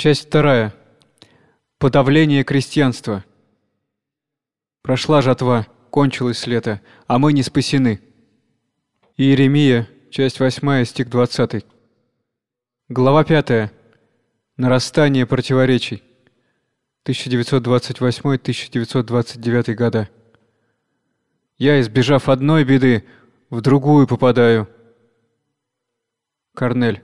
Часть вторая. Подавление крестьянства. Прошла жатва, кончилось лето, а мы не спасены. Иеремия, часть 8, стих 20. Глава 5. Нарастание противоречий. 1928-1929 года. Я, избежав одной беды, в другую попадаю. Корнель.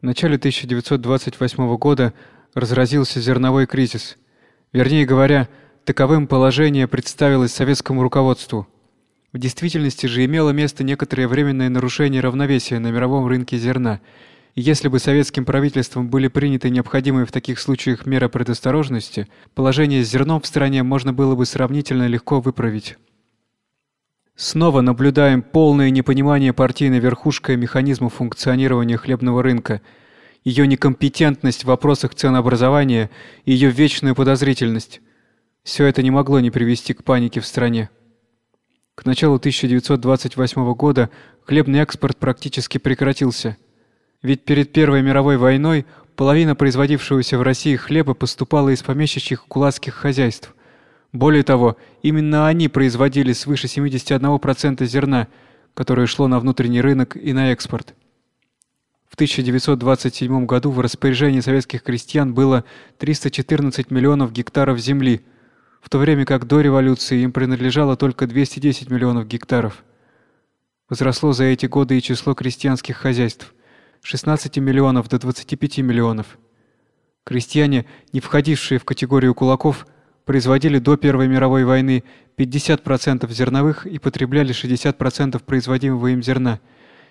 В начале 1928 года разразился зерновой кризис. Вернее говоря, таковым положение представилось советскому руководству. В действительности же имело место некоторое временное нарушение равновесия на мировом рынке зерна. И если бы советским правительством были приняты необходимые в таких случаях меры предосторожности, положение с зерном в стране можно было бы сравнительно легко выправить. Снова наблюдаем полное непонимание партийной верхушкой механизма функционирования хлебного рынка, ее некомпетентность в вопросах ценообразования и ее вечную подозрительность. Все это не могло не привести к панике в стране. К началу 1928 года хлебный экспорт практически прекратился. Ведь перед Первой мировой войной половина производившегося в России хлеба поступала из помещичьих кулацких хозяйств. Более того, именно они производили свыше 71% зерна, которое шло на внутренний рынок и на экспорт. В 1927 году в распоряжении советских крестьян было 314 миллионов гектаров земли, в то время как до революции им принадлежало только 210 миллионов гектаров. Возросло за эти годы и число крестьянских хозяйств с 16 миллионов до 25 миллионов. Крестьяне, не входившие в категорию кулаков, производили до Первой мировой войны 50% зерновых и потребляли 60% производимого им зерна.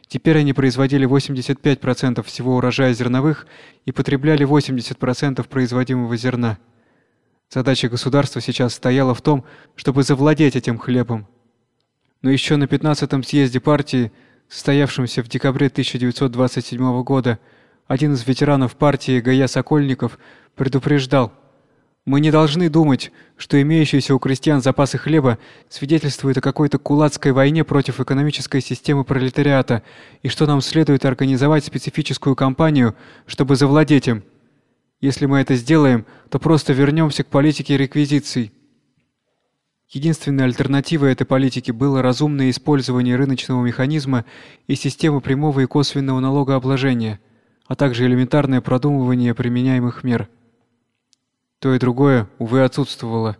Теперь они производили 85% всего урожая зерновых и потребляли 80% производимого зерна. Задача государства сейчас стояла в том, чтобы завладеть этим хлебом. Но еще на 15-м съезде партии, состоявшемся в декабре 1927 года, один из ветеранов партии Гая Сокольников предупреждал – мы не должны думать, что имеющиеся у крестьян запасы хлеба свидетельствуют о какой-то кулацкой войне против экономической системы пролетариата, и что нам следует организовать специфическую кампанию, чтобы завладеть им. Если мы это сделаем, то просто вернемся к политике реквизиций. Единственной альтернативой этой политике было разумное использование рыночного механизма и системы прямого и косвенного налогообложения, а также элементарное продумывание применяемых мер. То и другое, увы, отсутствовало.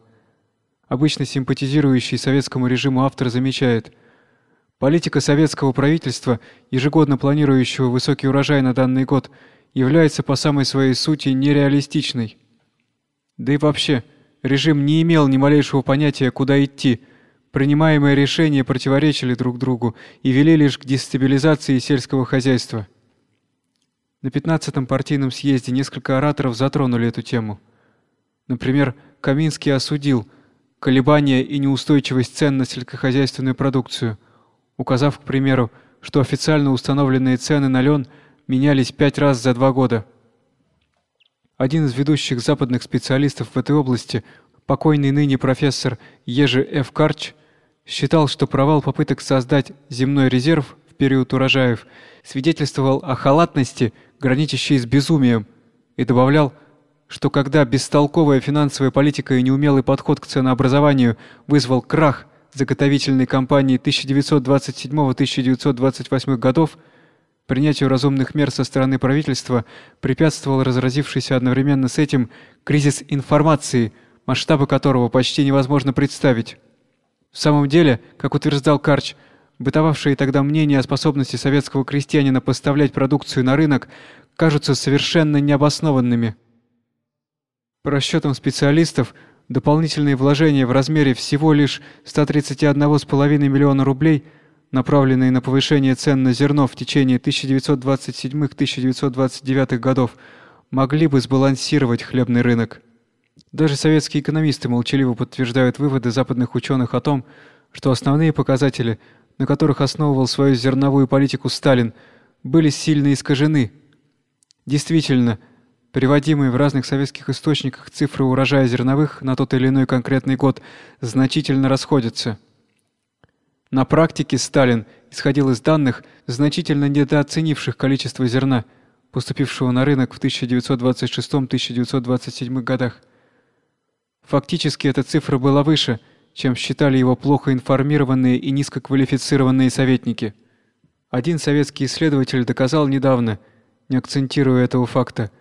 Обычно симпатизирующий советскому режиму автор замечает: политика советского правительства, ежегодно планирующего высокий урожай на данный год, является по самой своей сути нереалистичной. Да и вообще, режим не имел ни малейшего понятия, куда идти. Принимаемые решения противоречили друг другу и вели лишь к дестабилизации сельского хозяйства. На 15-м партийном съезде несколько ораторов затронули эту тему. Например, Каминский осудил колебания и неустойчивость цен на сельскохозяйственную продукцию, указав, к примеру, что официально установленные цены на лен менялись пять раз за два года. Один из ведущих западных специалистов в этой области, покойный ныне профессор Ежи Ф. Карч, считал, что провал попыток создать земной резерв в период урожаев свидетельствовал о халатности, граничащей с безумием, и добавлял, что когда бестолковая финансовая политика и неумелый подход к ценообразованию вызвал крах заготовительной кампании 1927-1928 годов, принятию разумных мер со стороны правительства препятствовал разразившийся одновременно с этим кризис информации, масштабы которого почти невозможно представить. В самом деле, как утверждал Карч, бытовавшие тогда мнения о способности советского крестьянина поставлять продукцию на рынок кажутся совершенно необоснованными. По расчетам специалистов, дополнительные вложения в размере всего лишь 131,5 миллиона рублей, направленные на повышение цен на зерно в течение 1927-1929 годов, могли бы сбалансировать хлебный рынок. Даже советские экономисты молчаливо подтверждают выводы западных ученых о том, что основные показатели, на которых основывал свою зерновую политику Сталин, были сильно искажены. Действительно, Приводимые в разных советских источниках цифры урожая зерновых на тот или иной конкретный год значительно расходятся. На практике Сталин исходил из данных, значительно недооценивших количество зерна, поступившего на рынок в 1926-1927 годах. Фактически эта цифра была выше, чем считали его плохо информированные и низкоквалифицированные советники. Один советский исследователь доказал недавно, не акцентируя этого факта,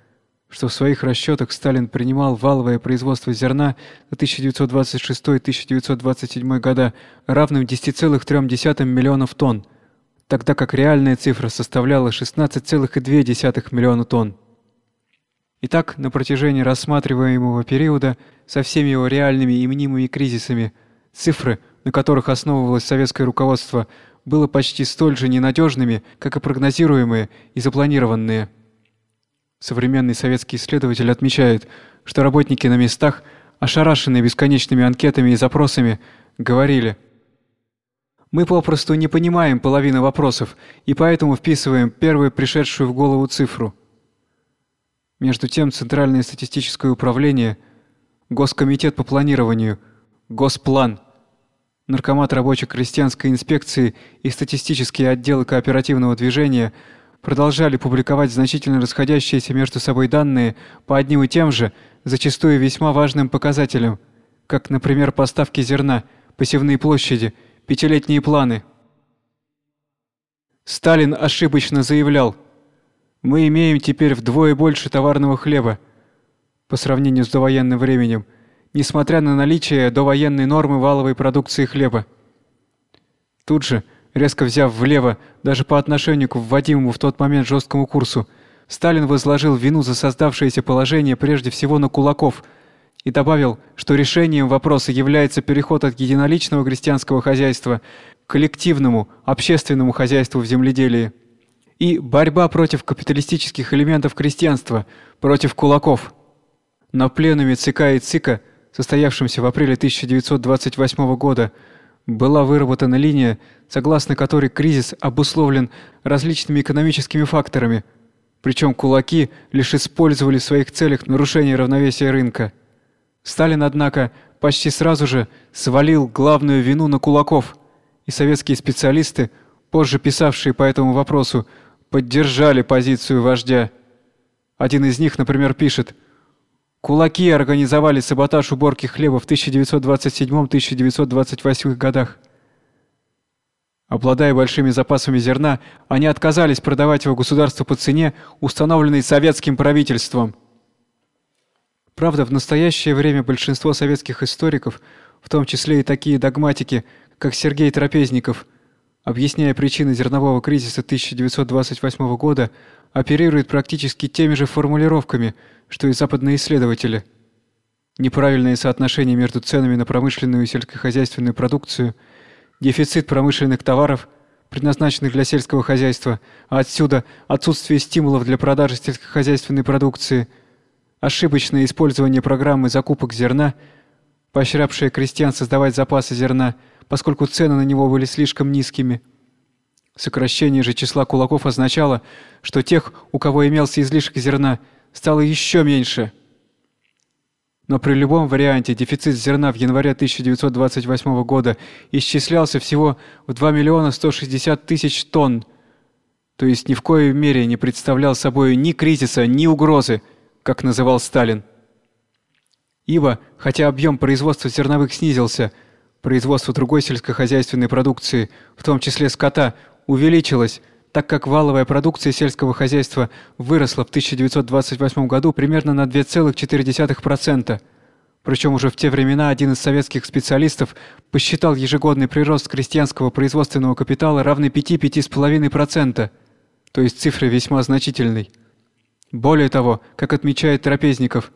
что в своих расчетах Сталин принимал валовое производство зерна на 1926-1927 года равным 10,3 миллионов тонн, тогда как реальная цифра составляла 16,2 миллиона тонн. Итак, на протяжении рассматриваемого периода со всеми его реальными и мнимыми кризисами цифры, на которых основывалось советское руководство, было почти столь же ненадежными, как и прогнозируемые и запланированные. Современный советский исследователь отмечает, что работники на местах, ошарашенные бесконечными анкетами и запросами, говорили: "Мы попросту не понимаем половины вопросов и поэтому вписываем первую пришедшую в голову цифру". Между тем Центральное статистическое управление, Госкомитет по планированию, Госплан, Наркомат рабоче-крестьянской инспекции и статистические отделы кооперативного движения – продолжали публиковать значительно расходящиеся между собой данные по одним и тем же, зачастую весьма важным показателям, как, например, поставки зерна, посевные площади, пятилетние планы. Сталин ошибочно заявлял: "Мы имеем теперь вдвое больше товарного хлеба по сравнению с довоенным временем, несмотря на наличие довоенной нормы валовой продукции хлеба". Тут же резко взяв влево даже по отношению к вводимому в тот момент жесткому курсу. Сталин возложил вину за создавшееся положение прежде всего на кулаков и добавил, что решением вопроса является переход от единоличного крестьянского хозяйства к коллективному, общественному хозяйству в земледелии и борьба против капиталистических элементов крестьянства, против кулаков. На пленуме ЦК и ЦИКа, состоявшемся в апреле 1928 года, была выработана линия, согласно которой кризис обусловлен различными экономическими факторами, причем кулаки лишь использовали в своих целях нарушение равновесия рынка. Сталин, однако, почти сразу же свалил главную вину на кулаков, и советские специалисты, позже писавшие по этому вопросу, поддержали позицию вождя. Один из них, например, пишет: Кулаки организовали саботаж уборки хлеба в 1927-1928 годах. Обладая большими запасами зерна, они отказались продавать его государству по цене, установленной советским правительством. Правда, в настоящее время большинство советских историков, в том числе и такие догматики, как Сергей Трапезников, объясняя причины зернового кризиса 1928 года, оперируют практически теми же формулировками – что и западные исследователи. Неправильное соотношение между ценами на промышленную и сельскохозяйственную продукцию, дефицит промышленных товаров, предназначенных для сельского хозяйства, а отсюда отсутствие стимулов для продажи сельскохозяйственной продукции, ошибочное использование программы закупок зерна, поощрявшее крестьян создавать запасы зерна, поскольку цены на него были слишком низкими. Сокращение же числа кулаков означало, что тех, у кого имелся излишек зерна, стало еще меньше. Но при любом варианте дефицит зерна в январе 1928 года исчислялся всего в 2 миллиона 160 тысяч тонн, то есть ни в коей мере не представлял собой ни кризиса, ни угрозы, как называл Сталин. Ибо, хотя объем производства зерновых снизился, производство другой сельскохозяйственной продукции, в том числе скота, увеличилось – так как валовая продукция сельского хозяйства выросла в 1928 году примерно на 2,4%. Причем уже в те времена один из советских специалистов посчитал ежегодный прирост крестьянского производственного капитала равный 5-5,5%, то есть цифра весьма значительной. Более того, как отмечает Трапезников,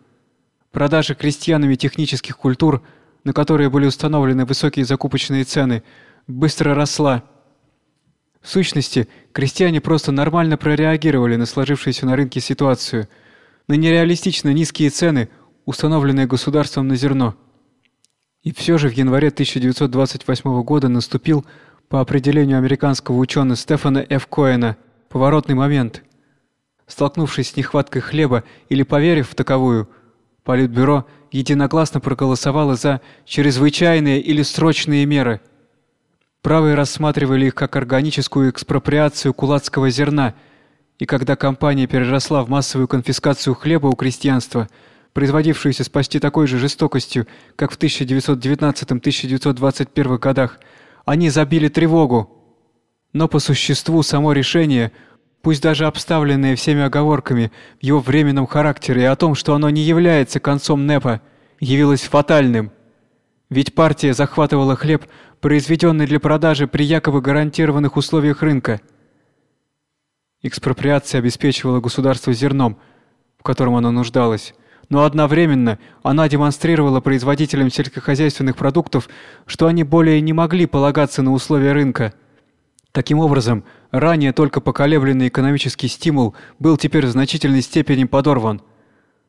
продажа крестьянами технических культур, на которые были установлены высокие закупочные цены, быстро росла в сущности, крестьяне просто нормально прореагировали на сложившуюся на рынке ситуацию, на нереалистично низкие цены, установленные государством на зерно. И все же в январе 1928 года наступил, по определению американского ученого Стефана Ф. Коэна, поворотный момент. Столкнувшись с нехваткой хлеба или поверив в таковую, Политбюро единогласно проголосовало за чрезвычайные или срочные меры – Правые рассматривали их как органическую экспроприацию кулацкого зерна И когда кампания переросла в массовую конфискацию хлеба у крестьянства, производившуюся с почти такой же жестокостью, как в 1919-1921 годах, они забили тревогу. Но по существу само решение, пусть даже обставленное всеми оговорками в его временном характере и о том, что оно не является концом НЭПа, явилось фатальным. Ведь партия захватывала хлеб, произведенный для продажи при якобы гарантированных условиях рынка. Экспроприация обеспечивала государство зерном, в котором оно нуждалось но одновременно она демонстрировала производителям сельскохозяйственных продуктов, что они более не могли полагаться на условия рынка. Таким образом, ранее только поколебленный экономический стимул был теперь в значительной степени подорван.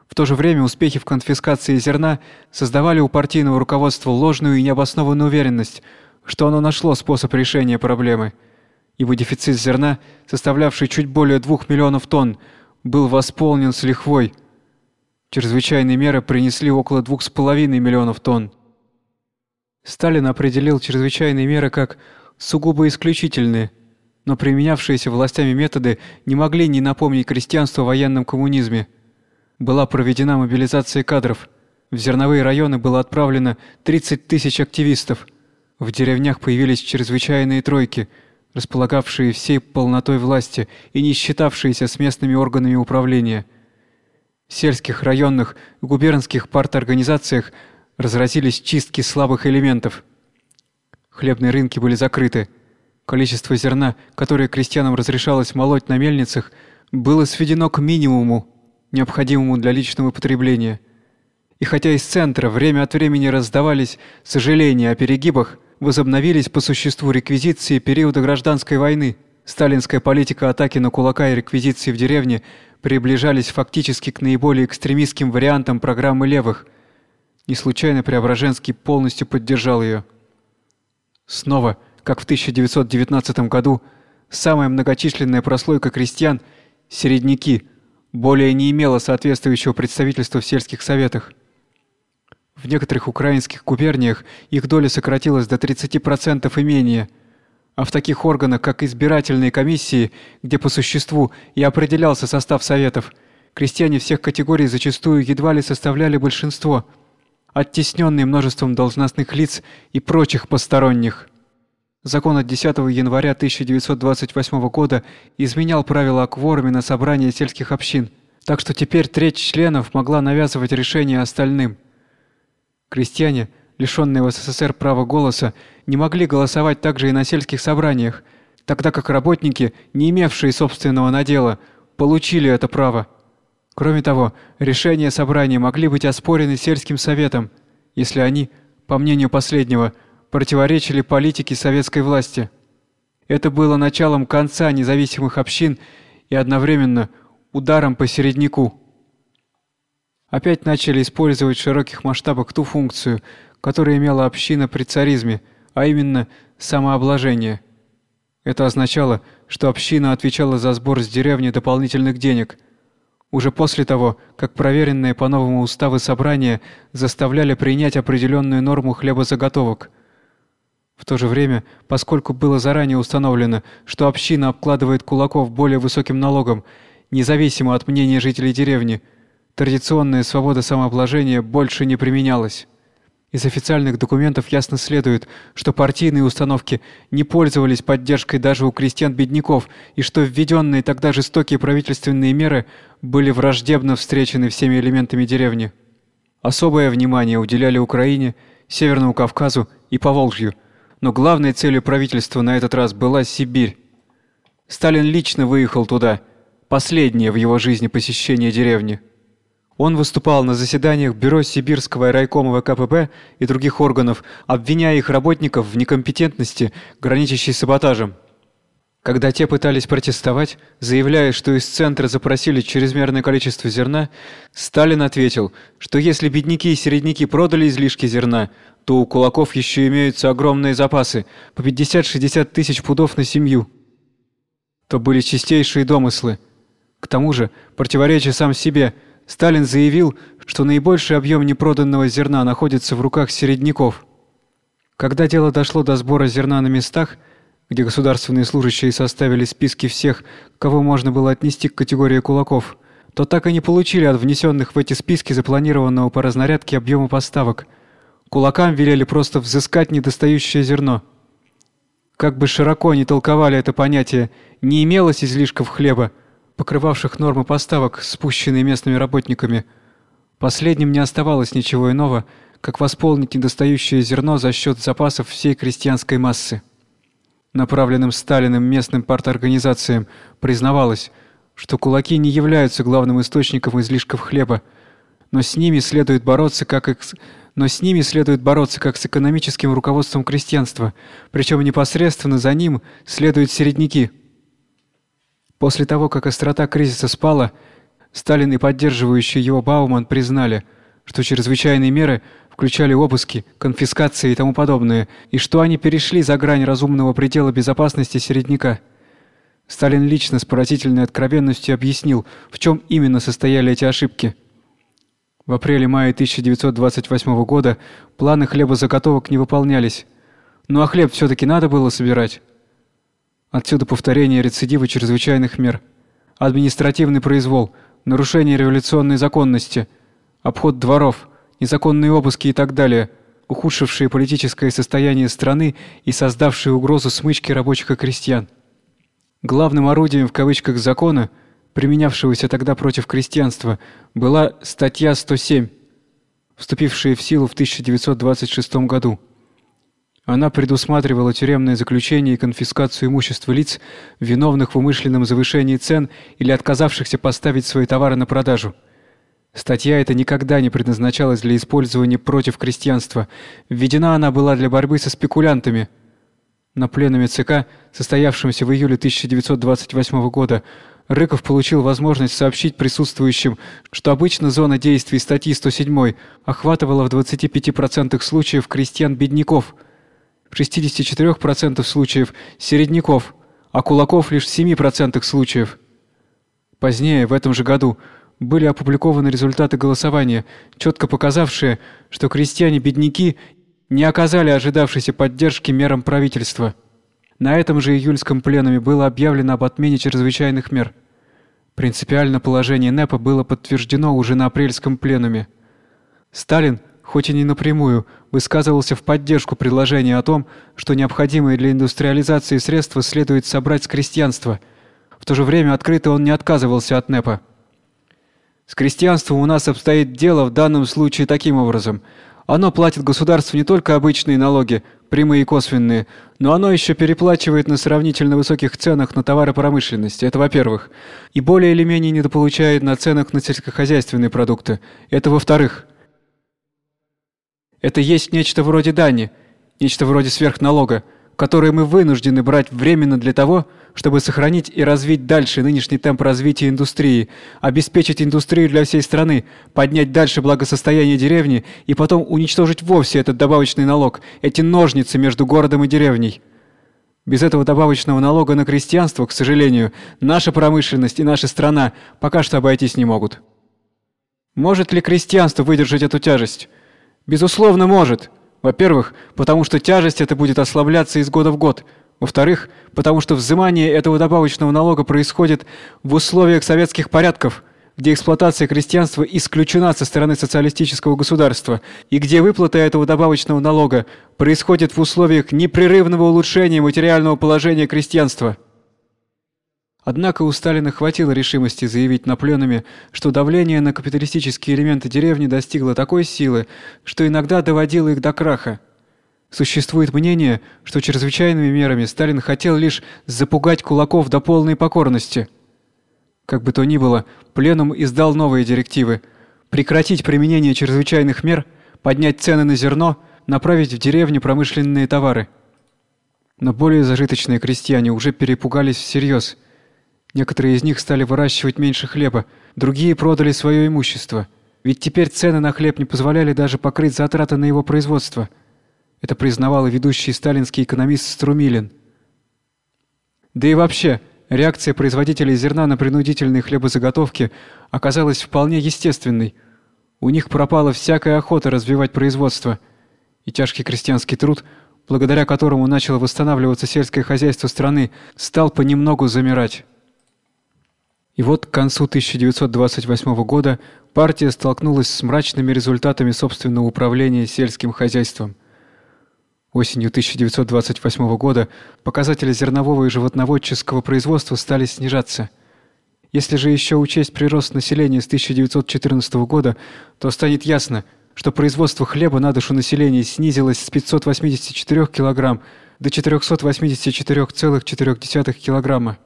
В то же время успехи в конфискации зерна создавали у партийного руководства ложную и необоснованную уверенность, что оно нашло способ решения проблемы. Ибо дефицит зерна, составлявший чуть более 2 миллионов тонн, был восполнен с лихвой – Чрезвычайные меры принесли около 2,5 миллионов тонн. Сталин определил чрезвычайные меры как сугубо исключительные, но применявшиеся властями методы не могли не напомнить крестьянству о военном коммунизме. Была проведена мобилизация кадров. В зерновые районы было отправлено 30 тысяч активистов. В деревнях появились чрезвычайные тройки, располагавшие всей полнотой власти и не считавшиеся с местными органами управления – в сельских, районных губернских парторганизациях разразились чистки слабых элементов. Хлебные рынки были закрыты. Количество зерна, которое крестьянам разрешалось молоть на мельницах, было сведено к минимуму, необходимому для личного потребления. И хотя из центра время от времени раздавались сожаления о перегибах, возобновились по существу реквизиции периода гражданской войны. Сталинская политика атаки на кулака и реквизиции в деревне приближались фактически к наиболее экстремистским вариантам программы левых. Не случайно Преображенский полностью поддержал ее. Снова, как в 1919 году, самая многочисленная прослойка крестьян середняки более не имела соответствующего представительства в сельских советах. В некоторых украинских губерниях их доля сократилась до 30% и менее – а в таких органах, как избирательные комиссии, где по существу и определялся состав советов, крестьяне всех категорий зачастую едва ли составляли большинство, оттесненные множеством должностных лиц и прочих посторонних. Закон от 10 января 1928 года изменял правила о кворуме на собрании сельских общин, так что теперь треть членов могла навязывать решения остальным. Крестьяне – лишенные в СССР права голоса, не могли голосовать также и на сельских собраниях, тогда как работники, не имевшие собственного надела, получили это право. Кроме того, решения собрания могли быть оспорены сельским советом, если они, по мнению последнего, противоречили политике советской власти. Это было началом конца независимых общин и одновременно ударом по середняку. Опять начали использовать в широких масштабах ту функцию, которое имела община при царизме, а именно самообложение. Это означало, что община отвечала за сбор с деревни дополнительных денег. Уже после того, как проверенные по новому уставу собрания заставляли принять определенную норму хлебозаготовок. В то же время, поскольку было заранее установлено, что община обкладывает кулаков более высоким налогом, независимо от мнения жителей деревни, традиционная свобода самообложения больше не применялась. Из официальных документов ясно следует, что партийные установки не пользовались поддержкой даже у крестьян-бедняков и что введенные тогда жестокие правительственные меры были враждебно встречены всеми элементами деревни. Особое внимание уделяли Украине, Северному Кавказу и Поволжью, но главной целью правительства на этот раз была Сибирь. Сталин лично выехал туда, последнее в его жизни посещение деревни. Он выступал на заседаниях Бюро Сибирского райкома ВКПБ и других органов, обвиняя их работников в некомпетентности, граничащей с саботажем. Когда те пытались протестовать, заявляя, что из центра запросили чрезмерное количество зерна, Сталин ответил, что если бедняки и середняки продали излишки зерна, то у кулаков еще имеются огромные запасы, по 50-60 тысяч пудов на семью. То были чистейшие домыслы. К тому же, противоречия сам себе – Сталин заявил, что наибольший объем непроданного зерна находится в руках середняков. Когда дело дошло до сбора зерна на местах, где государственные служащие составили списки всех, кого можно было отнести к категории кулаков, то так и не получили от внесенных в эти списки запланированного по разнарядке объема поставок. Кулакам велели просто взыскать недостающее зерно. Как бы широко ни толковали это понятие, не имелось излишков хлеба, покрывавших нормы поставок, спущенные местными работниками. Последним не оставалось ничего иного, как восполнить недостающее зерно за счет запасов всей крестьянской массы. Направленным Сталиным местным парторганизациям признавалось, что кулаки не являются главным источником излишков хлеба, но с ними следует бороться как их но с ними следует бороться как с экономическим руководством крестьянства, причем непосредственно за ним следуют середняки. После того, как острота кризиса спала, Сталин и поддерживающий его Бауман признали, что чрезвычайные меры включали обыски, конфискации и тому подобное, и что они перешли за грань разумного предела безопасности середняка. Сталин лично с поразительной откровенностью объяснил, в чем именно состояли эти ошибки. В апреле-мае 1928 года планы хлебозаготовок не выполнялись. Ну а хлеб все таки надо было собирать. Отсюда повторение рецидива чрезвычайных мер. Административный произвол, нарушение революционной законности, обход дворов, незаконные обыски и так далее, ухудшившие политическое состояние страны и создавшие угрозу смычки рабочих и крестьян. Главным орудием в кавычках закона, применявшегося тогда против крестьянства, была статья 107, вступившая в силу в 1926 году. Она предусматривала тюремное заключение и конфискацию имущества лиц, виновных в умышленном завышении цен или отказавшихся поставить свои товары на продажу. Статья эта никогда не предназначалась для использования против крестьянства. Введена она была для борьбы со спекулянтами – на пленуме ЦК, состоявшемся в июле 1928 года, Рыков получил возможность сообщить присутствующим, что обычно зона действий статьи 107 охватывала в 25% случаев крестьян-бедняков, 64% случаев середняков, а кулаков лишь в 7% случаев. Позднее, в этом же году, были опубликованы результаты голосования, четко показавшие, что крестьяне-бедняки не оказали ожидавшейся поддержки мерам правительства. На этом же июльском пленуме было объявлено об отмене чрезвычайных мер. Принципиально положение НЭПа было подтверждено уже на апрельском пленуме. Сталин, хоть и не напрямую, высказывался в поддержку предложения о том, что необходимые для индустриализации средства следует собрать с крестьянства. В то же время открыто он не отказывался от НЭПа. С крестьянством у нас обстоит дело в данном случае таким образом – оно платит государству не только обычные налоги, прямые и косвенные, но оно еще переплачивает на сравнительно высоких ценах на товары промышленности. Это во-первых. И более или менее недополучает на ценах на сельскохозяйственные продукты. Это во-вторых. Это есть нечто вроде дани, нечто вроде сверхналога, которые мы вынуждены брать временно для того, чтобы сохранить и развить дальше нынешний темп развития индустрии, обеспечить индустрию для всей страны, поднять дальше благосостояние деревни и потом уничтожить вовсе этот добавочный налог, эти ножницы между городом и деревней. Без этого добавочного налога на крестьянство, к сожалению, наша промышленность и наша страна пока что обойтись не могут. Может ли крестьянство выдержать эту тяжесть? Безусловно, может. Во-первых, потому что тяжесть эта будет ослабляться из года в год. Во-вторых, потому что взимание этого добавочного налога происходит в условиях советских порядков, где эксплуатация крестьянства исключена со стороны социалистического государства, и где выплата этого добавочного налога происходит в условиях непрерывного улучшения материального положения крестьянства. Однако у Сталина хватило решимости заявить на пленуме, что давление на капиталистические элементы деревни достигло такой силы, что иногда доводило их до краха. Существует мнение, что чрезвычайными мерами Сталин хотел лишь запугать кулаков до полной покорности. Как бы то ни было, пленум издал новые директивы: прекратить применение чрезвычайных мер, поднять цены на зерно, направить в деревни промышленные товары. Но более зажиточные крестьяне уже перепугались всерьез – Некоторые из них стали выращивать меньше хлеба, другие продали свое имущество. Ведь теперь цены на хлеб не позволяли даже покрыть затраты на его производство. Это признавал и ведущий сталинский экономист Струмилин. Да и вообще, реакция производителей зерна на принудительные хлебозаготовки оказалась вполне естественной. У них пропала всякая охота развивать производство, и тяжкий крестьянский труд благодаря которому начало восстанавливаться сельское хозяйство страны, стал понемногу замирать. И вот к концу 1928 года партия столкнулась с мрачными результатами собственного управления сельским хозяйством. Осенью 1928 года показатели зернового и животноводческого производства стали снижаться. Если же еще учесть прирост населения с 1914 года, то станет ясно, что производство хлеба на душу населения снизилось с 584 кг до 484,4 кг.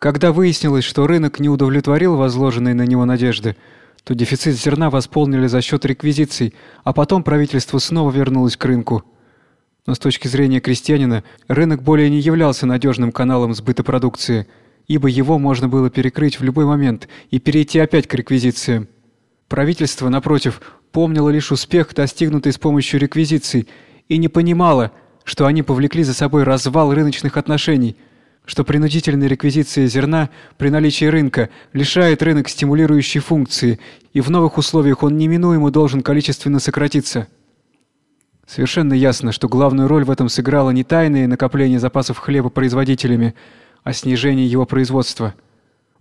Когда выяснилось, что рынок не удовлетворил возложенные на него надежды, то дефицит зерна восполнили за счет реквизиций, а потом правительство снова вернулось к рынку. Но с точки зрения крестьянина, рынок более не являлся надежным каналом сбыта продукции, ибо его можно было перекрыть в любой момент и перейти опять к реквизициям. Правительство, напротив, помнило лишь успех, достигнутый с помощью реквизиций, и не понимало, что они повлекли за собой развал рыночных отношений – что принудительная реквизиция зерна при наличии рынка лишает рынок стимулирующей функции, и в новых условиях он неминуемо должен количественно сократиться. Совершенно ясно, что главную роль в этом сыграло не тайное накопление запасов хлеба производителями, а снижение его производства.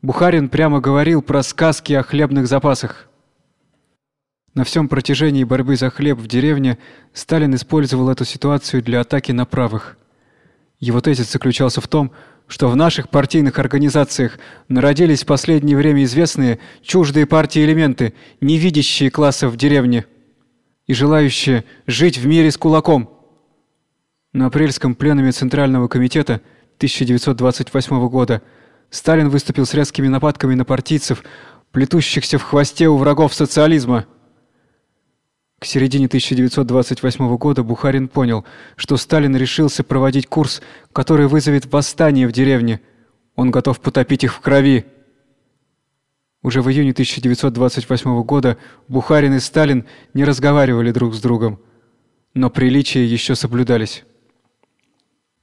Бухарин прямо говорил про сказки о хлебных запасах. На всем протяжении борьбы за хлеб в деревне Сталин использовал эту ситуацию для атаки на правых. Его тезис заключался в том, что в наших партийных организациях народились в последнее время известные чуждые партии элементы, не видящие классов в деревне и желающие жить в мире с кулаком. На апрельском пленуме Центрального комитета 1928 года Сталин выступил с резкими нападками на партийцев, плетущихся в хвосте у врагов социализма. К середине 1928 года Бухарин понял, что Сталин решился проводить курс, который вызовет восстание в деревне. Он готов потопить их в крови. Уже в июне 1928 года Бухарин и Сталин не разговаривали друг с другом, но приличия еще соблюдались.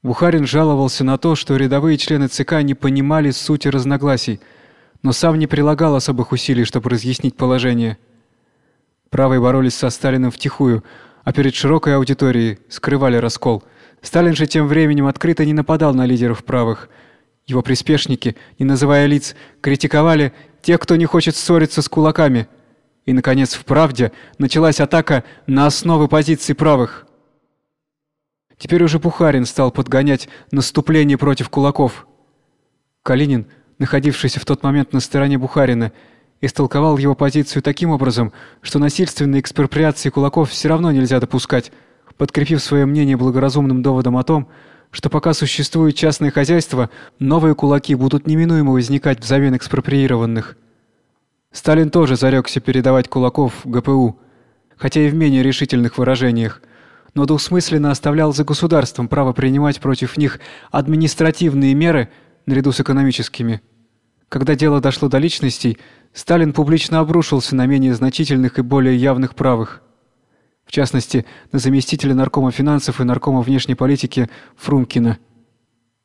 Бухарин жаловался на то, что рядовые члены ЦК не понимали сути разногласий, но сам не прилагал особых усилий, чтобы разъяснить положение. Правые боролись со Сталиным втихую, а перед широкой аудиторией скрывали раскол. Сталин же тем временем открыто не нападал на лидеров правых. Его приспешники, не называя лиц, критиковали тех, кто не хочет ссориться с кулаками. И наконец, в правде началась атака на основы позиций правых. Теперь уже Бухарин стал подгонять наступление против кулаков. Калинин, находившийся в тот момент на стороне Бухарина, истолковал его позицию таким образом, что насильственной экспроприации кулаков все равно нельзя допускать, подкрепив свое мнение благоразумным доводом о том, что пока существует частное хозяйство, новые кулаки будут неминуемо возникать взамен экспроприированных. Сталин тоже зарекся передавать кулаков ГПУ, хотя и в менее решительных выражениях, но двусмысленно оставлял за государством право принимать против них административные меры наряду с экономическими. Когда дело дошло до личностей, Сталин публично обрушился на менее значительных и более явных правых. В частности, на заместителя наркома финансов и наркома внешней политики Фрумкина.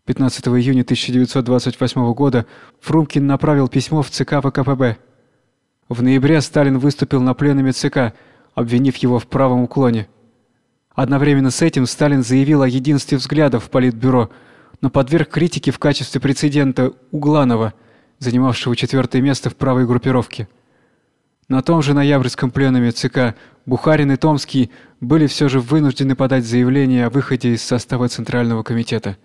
15 июня 1928 года Фрумкин направил письмо в ЦК ВКПБ. В ноябре Сталин выступил на пленуме ЦК, обвинив его в правом уклоне. Одновременно с этим Сталин заявил о единстве взглядов в Политбюро, но подверг критике в качестве прецедента Угланова – занимавшего четвертое место в правой группировке. На том же ноябрьском пленуме ЦК Бухарин и Томский были все же вынуждены подать заявление о выходе из состава Центрального комитета.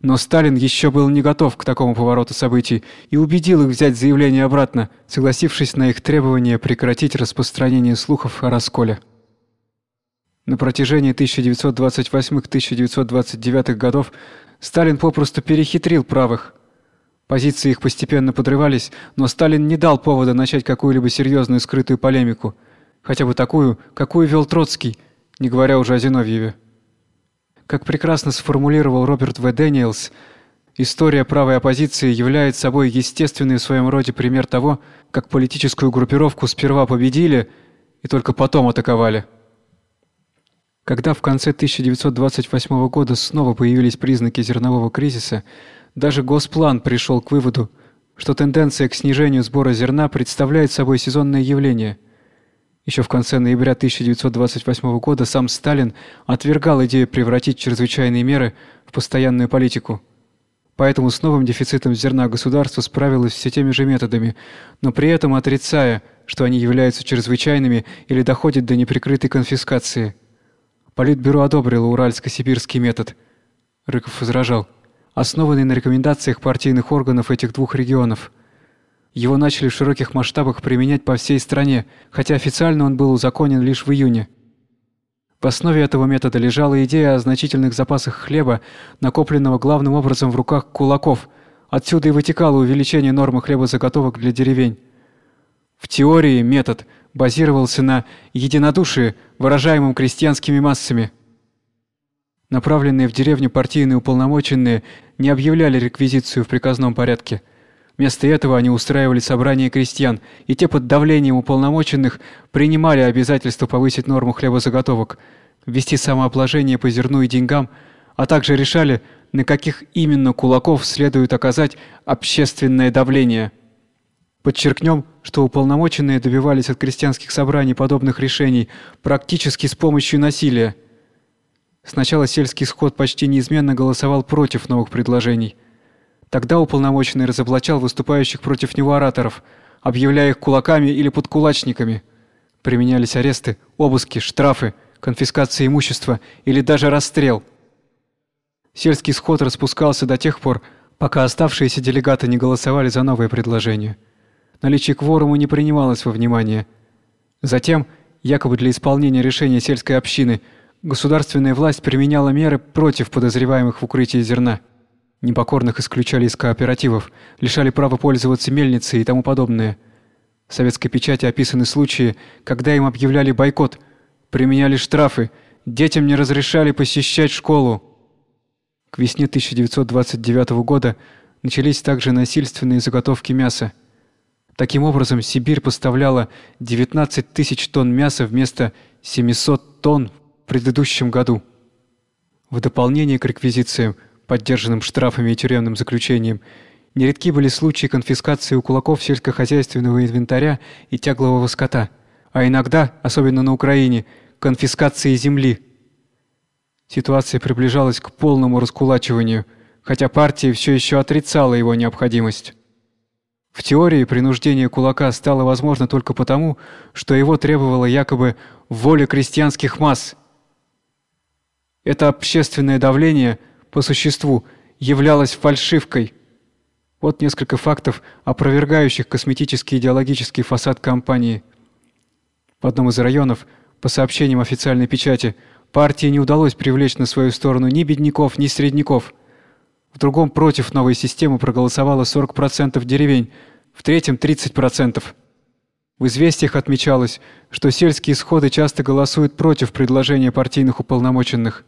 Но Сталин еще был не готов к такому повороту событий и убедил их взять заявление обратно, согласившись на их требование прекратить распространение слухов о расколе. На протяжении 1928-1929 годов Сталин попросту перехитрил правых, Позиции их постепенно подрывались, но Сталин не дал повода начать какую-либо серьезную скрытую полемику, хотя бы такую, какую вел Троцкий, не говоря уже о Зиновьеве. Как прекрасно сформулировал Роберт В. Дэниелс, история правой оппозиции является собой естественный в своем роде пример того, как политическую группировку сперва победили и только потом атаковали. Когда в конце 1928 года снова появились признаки зернового кризиса, даже Госплан пришел к выводу, что тенденция к снижению сбора зерна представляет собой сезонное явление. Еще в конце ноября 1928 года сам Сталин отвергал идею превратить чрезвычайные меры в постоянную политику. Поэтому с новым дефицитом зерна государство справилось все теми же методами, но при этом отрицая, что они являются чрезвычайными или доходят до неприкрытой конфискации. Политбюро одобрило уральско-сибирский метод. Рыков возражал, основанный на рекомендациях партийных органов этих двух регионов. Его начали в широких масштабах применять по всей стране, хотя официально он был узаконен лишь в июне. В основе этого метода лежала идея о значительных запасах хлеба, накопленного главным образом в руках кулаков. Отсюда и вытекало увеличение нормы хлебозаготовок для деревень. В теории метод базировался на единодушии, выражаемом крестьянскими массами. Направленные в деревню партийные уполномоченные не объявляли реквизицию в приказном порядке. Вместо этого они устраивали собрания крестьян, и те под давлением уполномоченных принимали обязательство повысить норму хлебозаготовок, ввести самообложение по зерну и деньгам, а также решали, на каких именно кулаков следует оказать общественное давление. Подчеркнем, что уполномоченные добивались от крестьянских собраний подобных решений практически с помощью насилия. Сначала сельский сход почти неизменно голосовал против новых предложений. Тогда уполномоченный разоблачал выступающих против него ораторов, объявляя их кулаками или подкулачниками. Применялись аресты, обыски, штрафы, конфискация имущества или даже расстрел. Сельский сход распускался до тех пор, пока оставшиеся делегаты не голосовали за новые предложения. Наличие кворума не принималось во внимание. Затем, якобы для исполнения решения сельской общины, государственная власть применяла меры против подозреваемых в укрытии зерна. Непокорных исключали из кооперативов, лишали права пользоваться мельницей и тому подобное. В советской печати описаны случаи, когда им объявляли бойкот, применяли штрафы, детям не разрешали посещать школу. К весне 1929 года начались также насильственные заготовки мяса. Таким образом, Сибирь поставляла 19 тысяч тонн мяса вместо 700 тонн предыдущем году. В дополнение к реквизициям, поддержанным штрафами и тюремным заключением, нередки были случаи конфискации у кулаков сельскохозяйственного инвентаря и тяглового скота, а иногда, особенно на Украине, конфискации земли. Ситуация приближалась к полному раскулачиванию, хотя партия все еще отрицала его необходимость. В теории принуждение кулака стало возможно только потому, что его требовала якобы воля крестьянских масс. Это общественное давление по существу являлось фальшивкой. Вот несколько фактов, опровергающих косметический идеологический фасад компании. В одном из районов, по сообщениям официальной печати, партии не удалось привлечь на свою сторону ни бедняков, ни средняков. В другом против новой системы проголосовало 40% деревень, в третьем 30%. В известиях отмечалось, что сельские сходы часто голосуют против предложения партийных уполномоченных.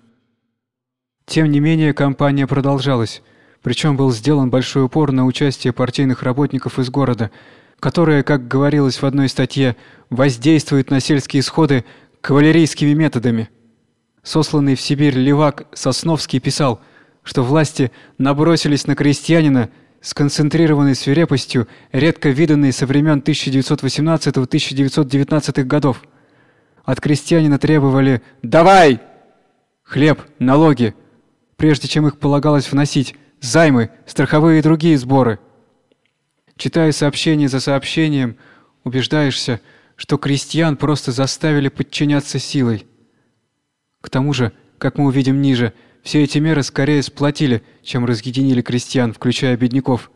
Тем не менее, кампания продолжалась, причем был сделан большой упор на участие партийных работников из города, которые, как говорилось в одной статье, воздействуют на сельские сходы кавалерийскими методами. Сосланный в Сибирь левак Сосновский писал, что власти набросились на крестьянина с концентрированной свирепостью, редко виданной со времен 1918-1919 годов. От крестьянина требовали «давай!» хлеб, налоги, прежде чем их полагалось вносить, займы, страховые и другие сборы. Читая сообщение за сообщением, убеждаешься, что крестьян просто заставили подчиняться силой. К тому же, как мы увидим ниже, все эти меры скорее сплотили, чем разъединили крестьян, включая бедняков.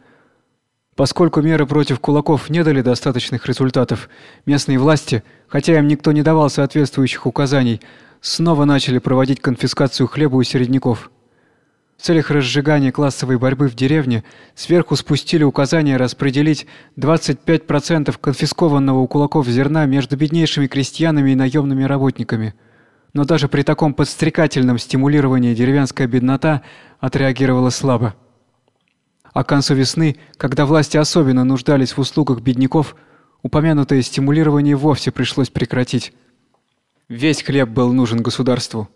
Поскольку меры против кулаков не дали достаточных результатов, местные власти, хотя им никто не давал соответствующих указаний, снова начали проводить конфискацию хлеба у середняков. В целях разжигания классовой борьбы в деревне сверху спустили указание распределить 25% конфискованного у кулаков зерна между беднейшими крестьянами и наемными работниками – но даже при таком подстрекательном стимулировании деревенская беднота отреагировала слабо. А к концу весны, когда власти особенно нуждались в услугах бедняков, упомянутое стимулирование вовсе пришлось прекратить. Весь хлеб был нужен государству.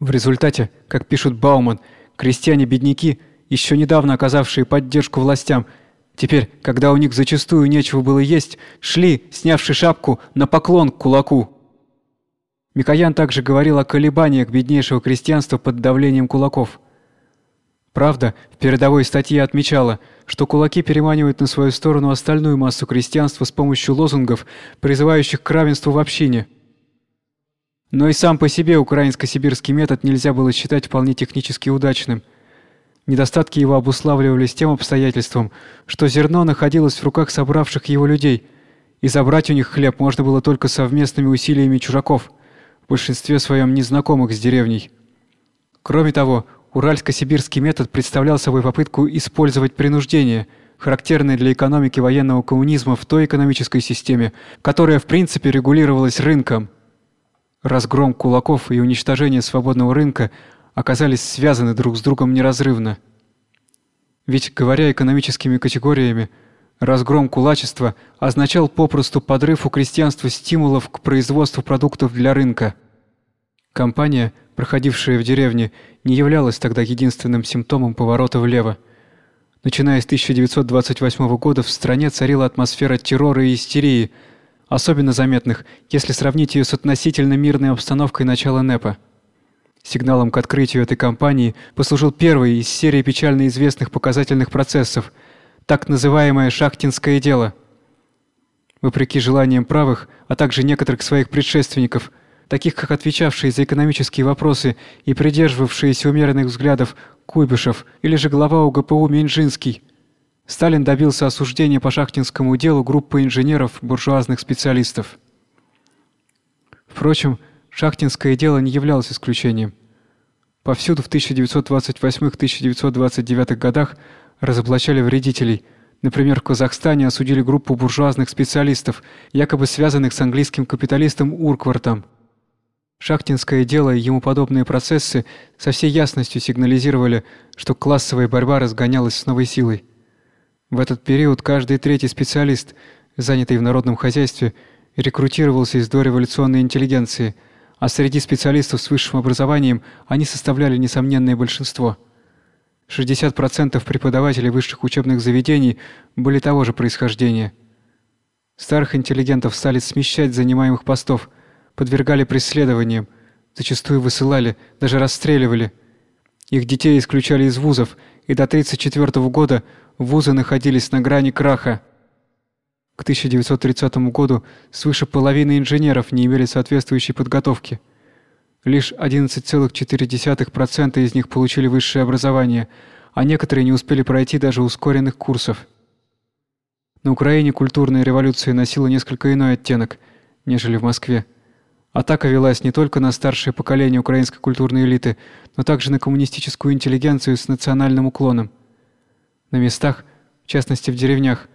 В результате, как пишут Бауман, крестьяне-бедняки, еще недавно оказавшие поддержку властям, Теперь, когда у них зачастую нечего было есть, шли, снявши шапку, на поклон к кулаку. Микоян также говорил о колебаниях беднейшего крестьянства под давлением кулаков. Правда, в передовой статье отмечала, что кулаки переманивают на свою сторону остальную массу крестьянства с помощью лозунгов, призывающих к равенству в общине. Но и сам по себе украинско-сибирский метод нельзя было считать вполне технически удачным. Недостатки его обуславливались тем обстоятельством, что зерно находилось в руках собравших его людей, и забрать у них хлеб можно было только совместными усилиями чужаков, в большинстве своем незнакомых с деревней. Кроме того, уральско-сибирский метод представлял собой попытку использовать принуждение, характерное для экономики военного коммунизма в той экономической системе, которая в принципе регулировалась рынком. Разгром кулаков и уничтожение свободного рынка – оказались связаны друг с другом неразрывно. Ведь, говоря экономическими категориями, разгром кулачества означал попросту подрыв у крестьянства стимулов к производству продуктов для рынка. Компания, проходившая в деревне, не являлась тогда единственным симптомом поворота влево. Начиная с 1928 года в стране царила атмосфера террора и истерии, особенно заметных, если сравнить ее с относительно мирной обстановкой начала НЭПа. Сигналом к открытию этой кампании послужил первый из серии печально известных показательных процессов, так называемое Шахтинское дело. Вопреки желаниям правых, а также некоторых своих предшественников, таких как отвечавшие за экономические вопросы и придерживавшиеся умеренных взглядов Куйбышев или же глава УГПУ Меньжинский, Сталин добился осуждения по Шахтинскому делу группы инженеров, буржуазных специалистов. Впрочем, Шахтинское дело не являлось исключением. Повсюду в 1928-1929 годах разоблачали вредителей. Например, в Казахстане осудили группу буржуазных специалистов, якобы связанных с английским капиталистом Урквартом. Шахтинское дело и ему подобные процессы со всей ясностью сигнализировали, что классовая борьба разгонялась с новой силой. В этот период каждый третий специалист, занятый в народном хозяйстве, рекрутировался из дореволюционной интеллигенции – а среди специалистов с высшим образованием они составляли несомненное большинство. 60% преподавателей высших учебных заведений были того же происхождения. Старых интеллигентов стали смещать с занимаемых постов, подвергали преследованиям, зачастую высылали, даже расстреливали. Их детей исключали из вузов, и до 1934 года вузы находились на грани краха. К 1930 году свыше половины инженеров не имели соответствующей подготовки. Лишь 11,4% из них получили высшее образование, а некоторые не успели пройти даже ускоренных курсов. На Украине культурная революция носила несколько иной оттенок, нежели в Москве. Атака велась не только на старшее поколение украинской культурной элиты, но также на коммунистическую интеллигенцию с национальным уклоном. На местах, в частности в деревнях,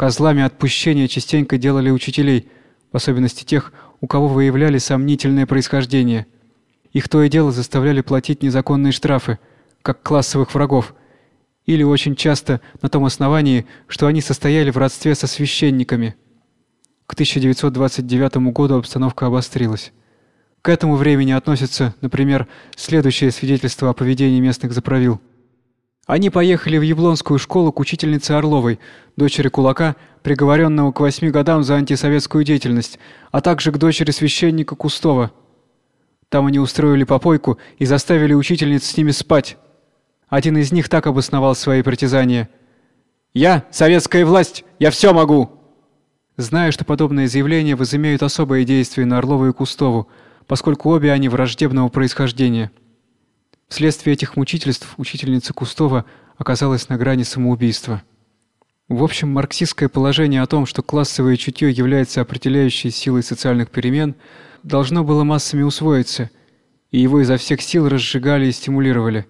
Козлами отпущения частенько делали учителей, в особенности тех, у кого выявляли сомнительное происхождение. Их то и дело заставляли платить незаконные штрафы, как классовых врагов, или очень часто на том основании, что они состояли в родстве со священниками. К 1929 году обстановка обострилась. К этому времени относится, например, следующее свидетельство о поведении местных заправил. Они поехали в Яблонскую школу к учительнице Орловой, дочери кулака, приговоренного к восьми годам за антисоветскую деятельность, а также к дочери священника Кустова. Там они устроили попойку и заставили учительниц с ними спать. Один из них так обосновал свои притязания: "Я советская власть, я все могу". Зная, что подобные заявления возымеют особое действие на Орлову и Кустову, поскольку обе они враждебного происхождения. Вследствие этих мучительств учительница Кустова оказалась на грани самоубийства. В общем, марксистское положение о том, что классовое чутье является определяющей силой социальных перемен, должно было массами усвоиться, и его изо всех сил разжигали и стимулировали.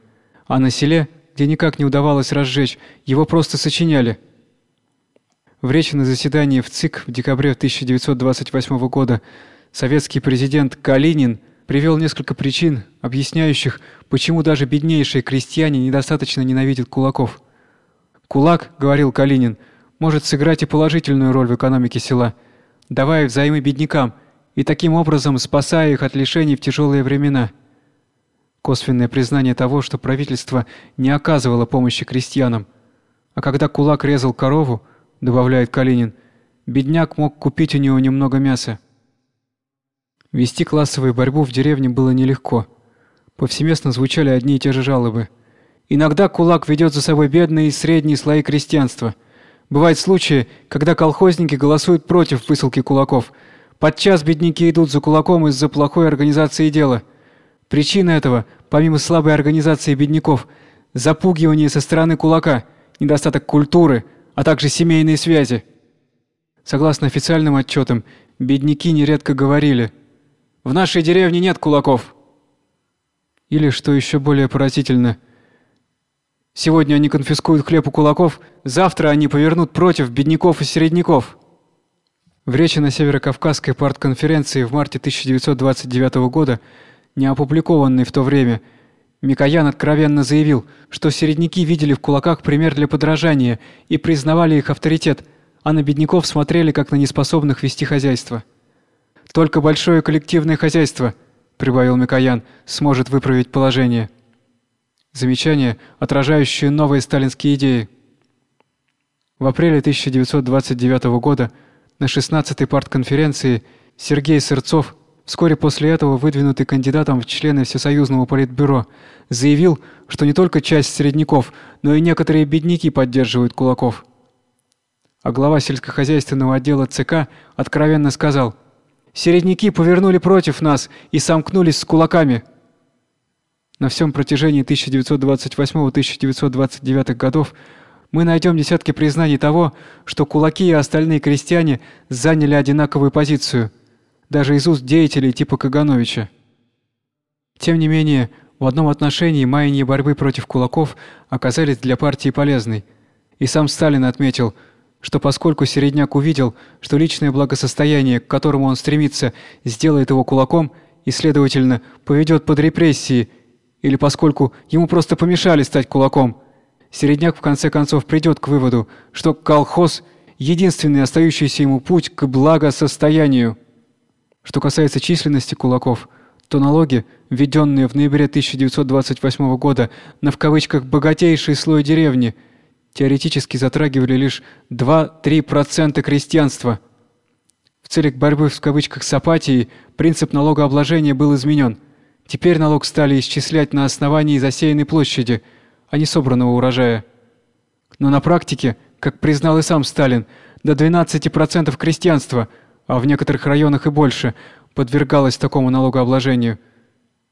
А на селе, где никак не удавалось разжечь, его просто сочиняли. В речи на заседании в ЦИК в декабре 1928 года советский президент Калинин привел несколько причин, объясняющих, почему даже беднейшие крестьяне недостаточно ненавидят кулаков. Кулак, говорил Калинин, может сыграть и положительную роль в экономике села, давая взаймы беднякам и таким образом спасая их от лишений в тяжелые времена. Косвенное признание того, что правительство не оказывало помощи крестьянам, А когда кулак резал корову, добавляет Калинин, бедняк мог купить у него немного мяса. Вести классовую борьбу в деревне было нелегко. Повсеместно звучали одни и те же жалобы. Иногда кулак ведет за собой бедные и средние слои крестьянства. Бывают случаи, когда колхозники голосуют против высылки кулаков. Подчас бедняки идут за кулаком из-за плохой организации дела. Причина этого, помимо слабой организации бедняков, запугивание со стороны кулака, недостаток культуры, а также семейные связи. Согласно официальным отчетам, бедняки нередко говорили: "В нашей деревне нет кулаков". Или что еще более поразительно, сегодня они конфискуют хлеб у кулаков, завтра они повернут против бедняков и середняков. В речи на Северокавказской партконференции в марте 1929 года, не опубликованной в то время, Микоян откровенно заявил, что середняки видели в кулаках пример для подражания и признавали их авторитет, а на бедняков смотрели как на неспособных вести хозяйство. Только большое коллективное хозяйство, прибавил Микоян, сможет выправить положение. Замечание, отражающее новые сталинские идеи. В апреле 1929 года на 16-й партконференции Сергей Сырцов вскоре после этого выдвинутый кандидатом в члены Всесоюзного политбюро, заявил, что не только часть средняков, но и некоторые бедняки поддерживают кулаков. А глава сельскохозяйственного отдела ЦК откровенно сказал: "Середняки повернули против нас и сомкнулись с кулаками". На всем протяжении 1928-1929 годов мы найдем десятки признаний того, что кулаки и остальные крестьяне заняли одинаковую позицию – даже из уст деятелей типа Кагановича. Тем не менее, в одном отношении маяние борьбы против кулаков оказались для партии полезной. И сам Сталин отметил, что поскольку Середняк увидел, что личное благосостояние, к которому он стремится, сделает его кулаком и, следовательно, поведет под репрессии, или поскольку ему просто помешали стать кулаком, Середняк в конце концов придет к выводу, что колхоз единственный остающийся ему путь к благосостоянию. Что касается численности кулаков, то налоги, введенные в ноябре 1928 года на в кавычках богатейший слой деревни, теоретически затрагивали лишь 2-3% крестьянства. В целях борьбы в кавычках с апатией принцип налогообложения был изменен. Теперь налог стали исчислять на основании засеянной площади, а не собранного урожая. Но на практике, как признал и сам Сталин, до 12% крестьянства – а в некоторых районах и больше, подвергалась такому налогообложению.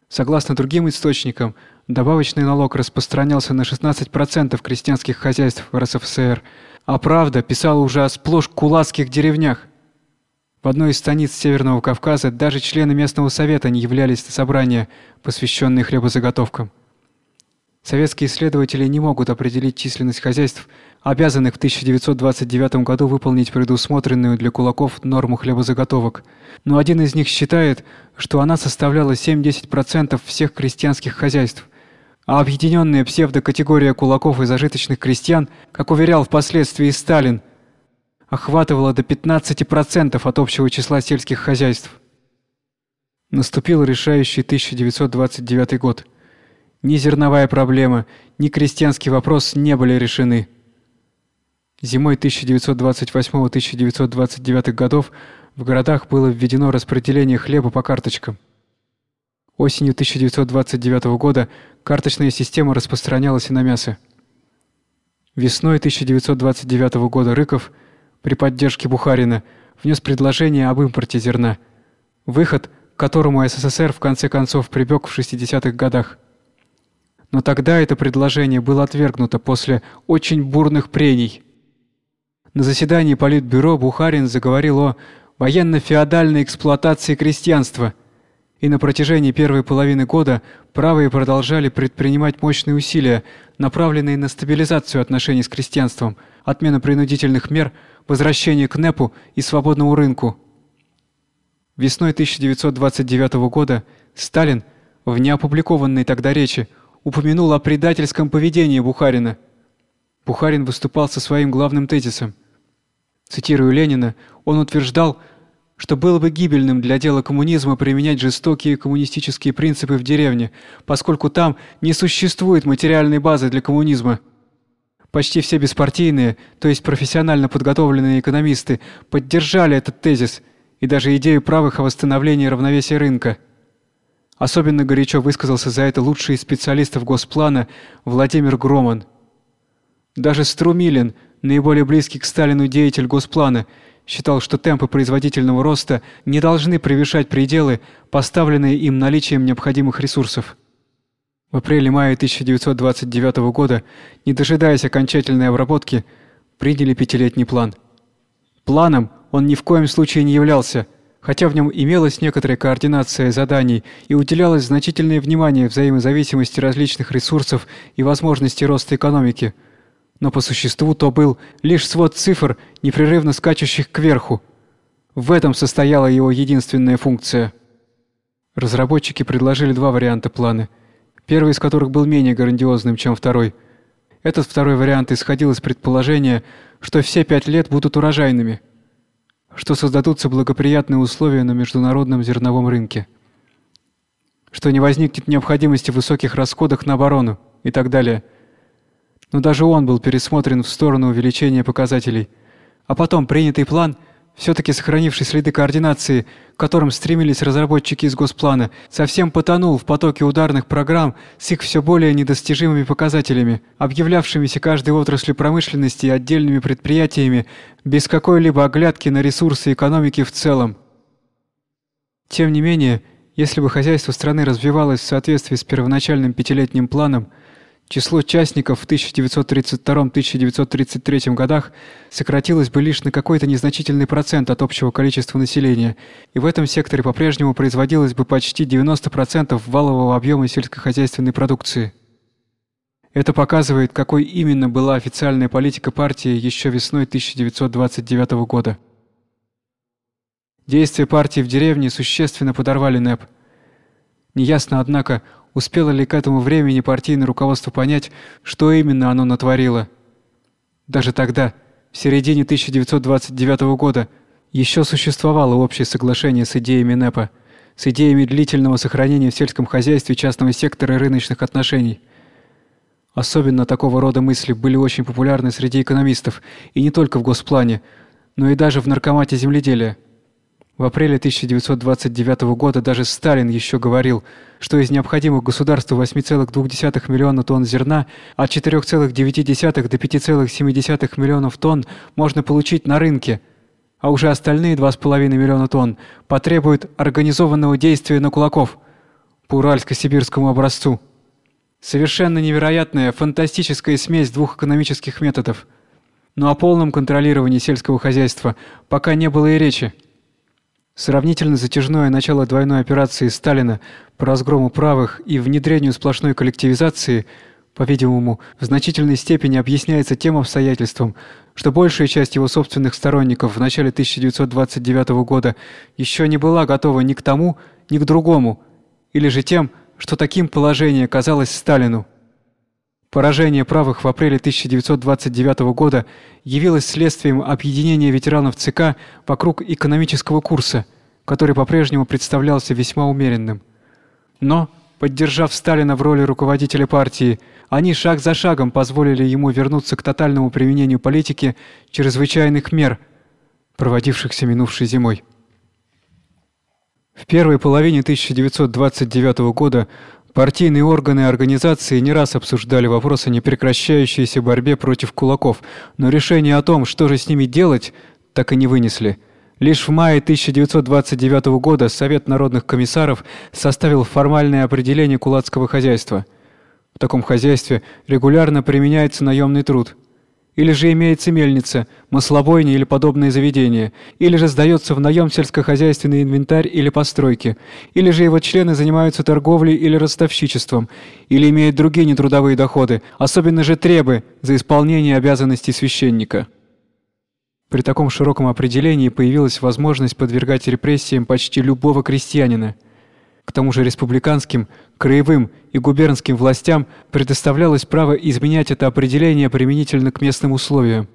Согласно другим источникам, добавочный налог распространялся на 16% крестьянских хозяйств в РСФСР, а «Правда» писала уже о сплошь кулацких деревнях. В одной из станиц Северного Кавказа даже члены местного совета не являлись на собрания, посвященные хлебозаготовкам. Советские исследователи не могут определить численность хозяйств, обязанных в 1929 году выполнить предусмотренную для кулаков норму хлебозаготовок. Но один из них считает, что она составляла 7-10% всех крестьянских хозяйств. А объединенная псевдокатегория кулаков и зажиточных крестьян, как уверял впоследствии Сталин, охватывала до 15% от общего числа сельских хозяйств. Наступил решающий 1929 год. Ни зерновая проблема, ни крестьянский вопрос не были решены. Зимой 1928-1929 годов в городах было введено распределение хлеба по карточкам. Осенью 1929 года карточная система распространялась и на мясо. Весной 1929 года Рыков при поддержке Бухарина внес предложение об импорте зерна, выход, к которому СССР в конце концов прибег в 60-х годах. Но тогда это предложение было отвергнуто после очень бурных прений. На заседании политбюро Бухарин заговорил о военно-феодальной эксплуатации крестьянства. И на протяжении первой половины года правые продолжали предпринимать мощные усилия, направленные на стабилизацию отношений с крестьянством, отмену принудительных мер, возвращение к НЭПу и свободному рынку. Весной 1929 года Сталин в неопубликованной тогда речи упомянул о предательском поведении Бухарина. Бухарин выступал со своим главным тезисом. Цитирую Ленина, он утверждал, что было бы гибельным для дела коммунизма применять жестокие коммунистические принципы в деревне, поскольку там не существует материальной базы для коммунизма. Почти все беспартийные, то есть профессионально подготовленные экономисты, поддержали этот тезис и даже идею правых о восстановлении равновесия рынка. Особенно горячо высказался за это лучший из специалистов Госплана Владимир Громан. Даже Струмилин, наиболее близкий к Сталину деятель Госплана, считал, что темпы производительного роста не должны превышать пределы, поставленные им наличием необходимых ресурсов. В апреле-мае 1929 года, не дожидаясь окончательной обработки, приняли пятилетний план. Планом он ни в коем случае не являлся, хотя в нем имелась некоторая координация заданий и уделялось значительное внимание взаимозависимости различных ресурсов и возможностей роста экономики. Но по существу то был лишь свод цифр, непрерывно скачущих кверху. В этом состояла его единственная функция. Разработчики предложили два варианта плана – первый из которых был менее грандиозным, чем второй. Этот второй вариант исходил из предположения, что все пять лет будут урожайными, что создадутся благоприятные условия на международном зерновом рынке, что не возникнет необходимости в высоких расходах на оборону и так далее. Но даже он был пересмотрен в сторону увеличения показателей. А потом принятый план – все-таки сохранивший следы координации, к которым стремились разработчики из Госплана, совсем потонул в потоке ударных программ с их все более недостижимыми показателями, объявлявшимися каждой отраслью промышленности и отдельными предприятиями без какой-либо оглядки на ресурсы экономики в целом. Тем не менее, если бы хозяйство страны развивалось в соответствии с первоначальным пятилетним планом, Число частников в 1932-1933 годах сократилось бы лишь на какой-то незначительный процент от общего количества населения, и в этом секторе по-прежнему производилось бы почти 90% валового объема сельскохозяйственной продукции. Это показывает, какой именно была официальная политика партии еще весной 1929 года. Действия партии в деревне существенно подорвали НЭП. Неясно, однако, Успело ли к этому времени партийное руководство понять, что именно оно натворило? Даже тогда, в середине 1929 года, еще существовало общее соглашение с идеями НЭПа, с идеями длительного сохранения в сельском хозяйстве частного сектора и рыночных отношений. Особенно такого рода мысли были очень популярны среди экономистов, и не только в Госплане, но и даже в Наркомате земледелия. В апреле 1929 года даже Сталин еще говорил, что из необходимых государству 8,2 миллиона тонн зерна от 4,9 до 5,7 миллионов тонн можно получить на рынке, а уже остальные 2,5 миллиона тонн потребуют организованного действия на кулаков по уральско-сибирскому образцу. Совершенно невероятная, фантастическая смесь двух экономических методов. Но о полном контролировании сельского хозяйства пока не было и речи. Сравнительно затяжное начало двойной операции Сталина по разгрому правых и внедрению сплошной коллективизации, по-видимому, в значительной степени объясняется тем обстоятельством, что большая часть его собственных сторонников в начале 1929 года еще не была готова ни к тому, ни к другому, или же тем, что таким положение казалось Сталину. Поражение правых в апреле 1929 года явилось следствием объединения ветеранов ЦК вокруг экономического курса, который по-прежнему представлялся весьма умеренным. Но, поддержав Сталина в роли руководителя партии, они шаг за шагом позволили ему вернуться к тотальному применению политики чрезвычайных мер, проводившихся минувшей зимой. В первой половине 1929 года Партийные органы и организации не раз обсуждали вопрос о непрекращающейся борьбе против кулаков, но решение о том, что же с ними делать, так и не вынесли. Лишь в мае 1929 года Совет народных комиссаров составил формальное определение кулацкого хозяйства. В таком хозяйстве регулярно применяется наемный труд – или же имеется мельница, маслобойня или подобное заведение, или же сдается в наем сельскохозяйственный инвентарь или постройки, или же его члены занимаются торговлей или ростовщичеством, или имеют другие нетрудовые доходы, особенно же требы за исполнение обязанностей священника. При таком широком определении появилась возможность подвергать репрессиям почти любого крестьянина – к тому же республиканским, краевым и губернским властям предоставлялось право изменять это определение применительно к местным условиям.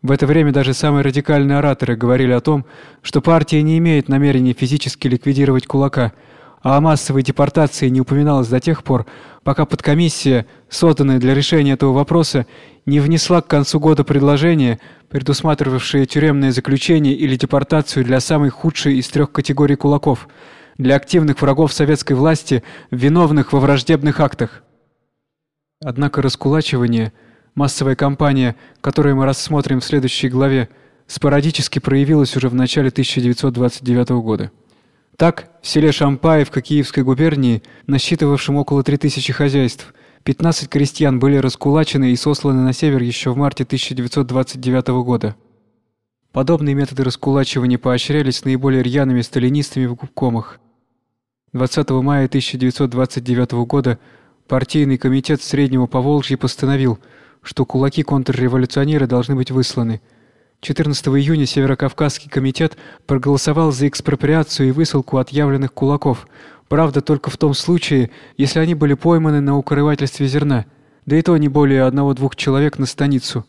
В это время даже самые радикальные ораторы говорили о том, что партия не имеет намерения физически ликвидировать кулака, а о массовой депортации не упоминалось до тех пор, пока подкомиссия, созданная для решения этого вопроса, не внесла к концу года предложение, предусматривавшее тюремное заключение или депортацию для самой худшей из трех категорий кулаков – для активных врагов советской власти, виновных во враждебных актах. Однако раскулачивание, массовая кампания, которую мы рассмотрим в следующей главе, спорадически проявилось уже в начале 1929 года. Так, в селе Шампаевка Киевской губернии, насчитывавшем около 3000 хозяйств, 15 крестьян были раскулачены и сосланы на север еще в марте 1929 года. Подобные методы раскулачивания поощрялись наиболее рьяными сталинистами в губкомах. 20 мая 1929 года партийный комитет Среднего Поволжья постановил, что кулаки-контрреволюционеры должны быть высланы. 14 июня Северокавказский комитет проголосовал за экспроприацию и высылку отъявленных кулаков, правда только в том случае, если они были пойманы на укрывательстве зерна, да и то не более одного-двух человек на станицу.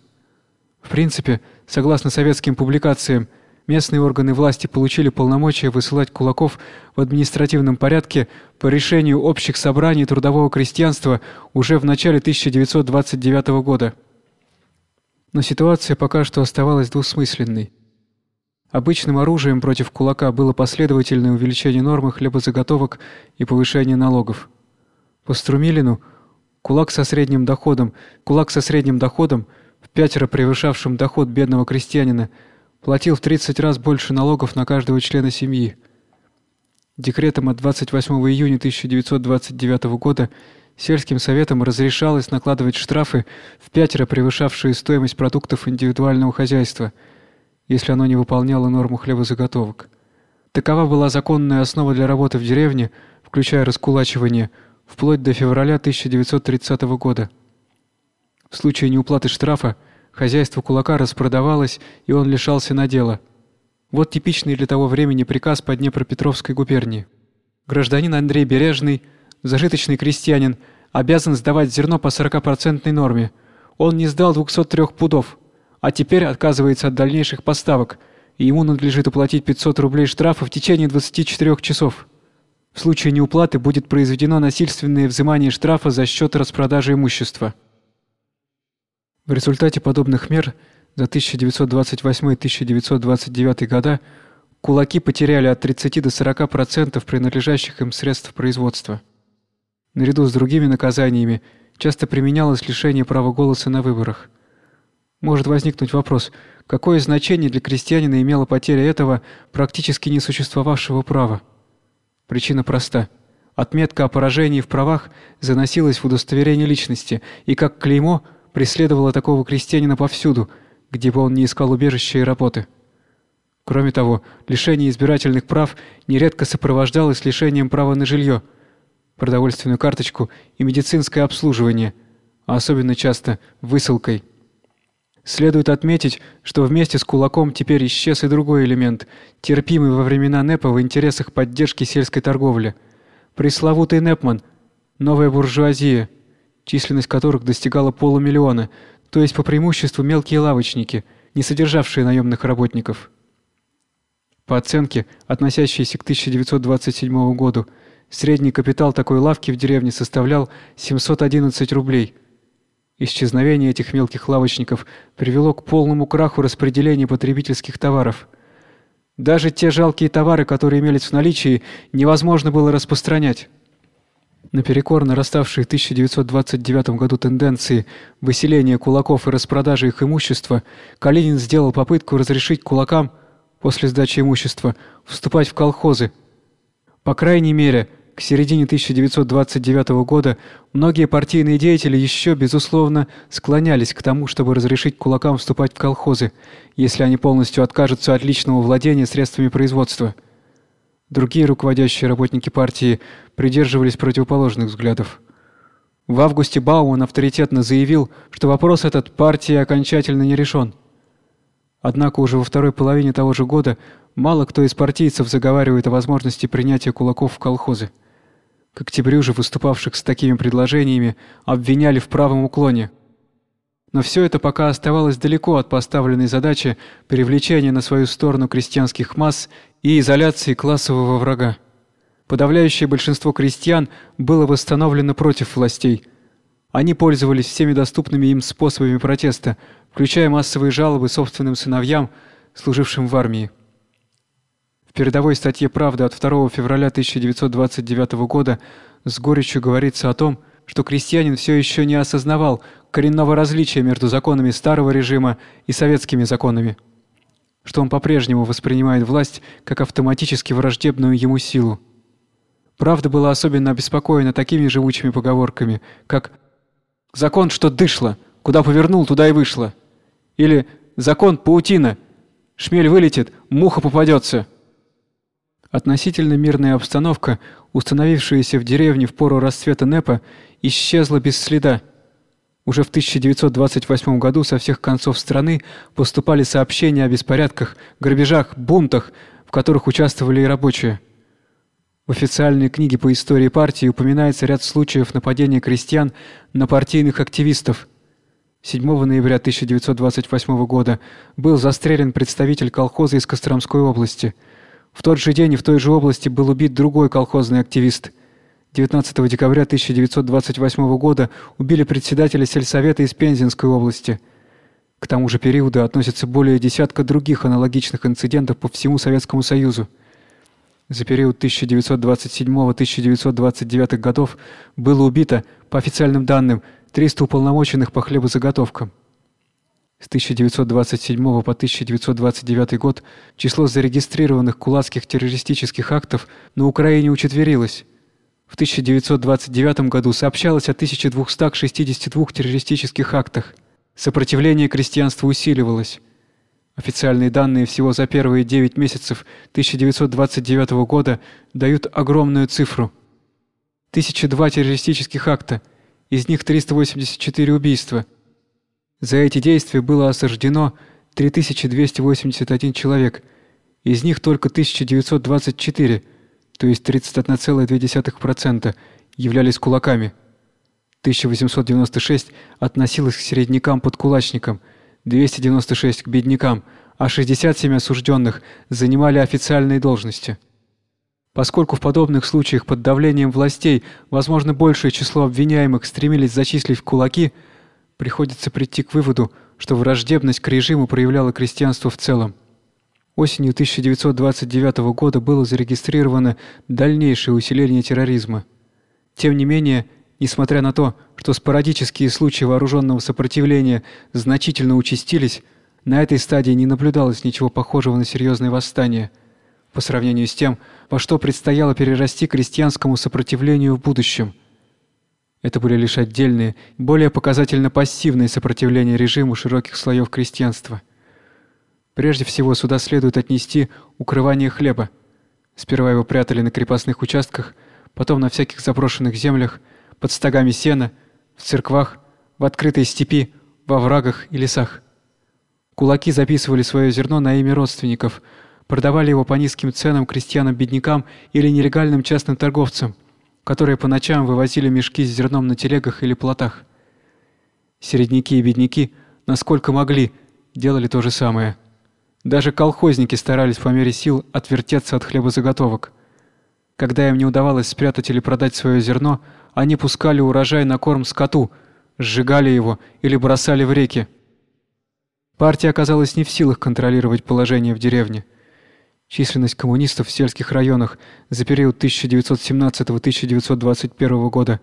В принципе, согласно советским публикациям, местные органы власти получили полномочия высылать кулаков в административном порядке по решению общих собраний трудового крестьянства уже в начале 1929 года. Но ситуация пока что оставалась двусмысленной. Обычным оружием против кулака было последовательное увеличение нормы хлебозаготовок и повышение налогов. По Струмилину кулак со средним доходом, кулак со средним доходом, в пятеро превышавшим доход бедного крестьянина, платил в 30 раз больше налогов на каждого члена семьи. Декретом от 28 июня 1929 года сельским советам разрешалось накладывать штрафы в пятеро превышавшие стоимость продуктов индивидуального хозяйства, если оно не выполняло норму хлебозаготовок. Такова была законная основа для работы в деревне, включая раскулачивание, вплоть до февраля 1930 года. В случае неуплаты штрафа Хозяйство кулака распродавалось, и он лишался надела. Вот типичный для того времени приказ по Днепропетровской губернии. Гражданин Андрей Бережный, зажиточный крестьянин, обязан сдавать зерно по 40% норме. Он не сдал 203 пудов, а теперь отказывается от дальнейших поставок, и ему надлежит уплатить 500 рублей штрафа в течение 24 часов. В случае неуплаты будет произведено насильственное взимание штрафа за счет распродажи имущества. В результате подобных мер за 1928-1929 года кулаки потеряли от 30 до 40% принадлежащих им средств производства. Наряду с другими наказаниями часто применялось лишение права голоса на выборах. Может возникнуть вопрос, какое значение для крестьянина имела потеря этого практически не существовавшего права? Причина проста. Отметка о поражении в правах заносилась в удостоверение личности и как клеймо – преследовала такого крестьянина повсюду, где бы он ни искал убежища и работы. Кроме того, лишение избирательных прав нередко сопровождалось лишением права на жилье, продовольственную карточку и медицинское обслуживание, а особенно часто высылкой. Следует отметить, что вместе с кулаком теперь исчез и другой элемент, терпимый во времена НЭПа в интересах поддержки сельской торговли. Пресловутый НЭПман, новая буржуазия – численность которых достигала полумиллиона, то есть по преимуществу мелкие лавочники, не содержавшие наемных работников. По оценке, относящейся к 1927 году, средний капитал такой лавки в деревне составлял 711 рублей. Исчезновение этих мелких лавочников привело к полному краху распределения потребительских товаров. Даже те жалкие товары, которые имелись в наличии, невозможно было распространять. Наперекор нараставшей в 1929 году тенденции выселения кулаков и распродажи их имущества, Калинин сделал попытку разрешить кулакам после сдачи имущества вступать в колхозы. По крайней мере, к середине 1929 года многие партийные деятели еще безусловно склонялись к тому, чтобы разрешить кулакам вступать в колхозы, если они полностью откажутся от личного владения средствами производства. Другие руководящие работники партии придерживались противоположных взглядов. В августе Бауман авторитетно заявил, что вопрос этот партии окончательно не решен. Однако уже во второй половине того же года мало кто из партийцев заговаривает о возможности принятия кулаков в колхозы. К октябрю же выступавших с такими предложениями обвиняли в правом уклоне. Но все это пока оставалось далеко от поставленной задачи привлечения на свою сторону крестьянских масс и изоляции классового врага. Подавляющее большинство крестьян было восстановлено против властей. Они пользовались всеми доступными им способами протеста, включая массовые жалобы собственным сыновьям, служившим в армии. В передовой статье «Правда» от 2 февраля 1929 года с горечью говорится о том, что крестьянин все еще не осознавал коренного различия между законами старого режима и советскими законами, что он по-прежнему воспринимает власть как автоматически враждебную ему силу. Правда была особенно обеспокоена такими живучими поговорками, как «закон, что дышло, куда повернул, туда и вышло», или «закон паутина, шмель вылетит, муха попадется». Относительно мирная обстановка, установившаяся в деревне в пору расцвета НЭПа, исчезла без следа. Уже в 1928 году со всех концов страны поступали сообщения о беспорядках, грабежах, бунтах, в которых участвовали и рабочие. В официальной книге по истории партии упоминается ряд случаев нападения крестьян на партийных активистов. 7 ноября 1928 года был застрелен представитель колхоза из Костромской области. В тот же день и в той же области был убит другой колхозный активист. 19 декабря 1928 года убили председателя сельсовета из Пензенской области. К тому же периоду относятся более десятка других аналогичных инцидентов по всему Советскому Союзу. За период 1927-1929 годов было убито, по официальным данным, 300 уполномоченных по хлебозаготовкам. С 1927 по 1929 год число зарегистрированных кулацких террористических актов на Украине учетверилось. В 1929 году сообщалось о 1262 террористических актах. Сопротивление крестьянства усиливалось. Официальные данные всего за первые 9 месяцев 1929 года дают огромную цифру. 1002 террористических акта, из них 384 убийства. За эти действия было осуждено 3281 человек, из них только 1924, то есть 31,2%, являлись кулаками. 1896 относилось к середнякам-подкулачникам – 296 к беднякам, а 67 осужденных занимали официальные должности. Поскольку в подобных случаях под давлением властей, возможно, большее число обвиняемых стремились зачислить в кулаки, приходится прийти к выводу, что враждебность к режиму проявляло крестьянство в целом. Осенью 1929 года было зарегистрировано дальнейшее усиление терроризма. Тем не менее, Несмотря на то, что спорадические случаи вооруженного сопротивления значительно участились, на этой стадии не наблюдалось ничего похожего на серьезное восстание по сравнению с тем, во что предстояло перерасти крестьянскому сопротивлению в будущем. Это были лишь отдельные, более показательно пассивные сопротивления режиму широких слоев крестьянства. Прежде всего сюда следует отнести укрывание хлеба. Сперва его прятали на крепостных участках, потом на всяких заброшенных землях – под стогами сена, в церквах, в открытой степи, во врагах и лесах. Кулаки записывали свое зерно на имя родственников, продавали его по низким ценам крестьянам-беднякам или нелегальным частным торговцам, которые по ночам вывозили мешки с зерном на телегах или плотах. Середняки и бедняки, насколько могли, делали то же самое. Даже колхозники старались по мере сил отвертеться от хлебозаготовок. Когда им не удавалось спрятать или продать свое зерно, они пускали урожай на корм скоту, сжигали его или бросали в реки. Партия оказалась не в силах контролировать положение в деревне. Численность коммунистов в сельских районах за период 1917-1921 года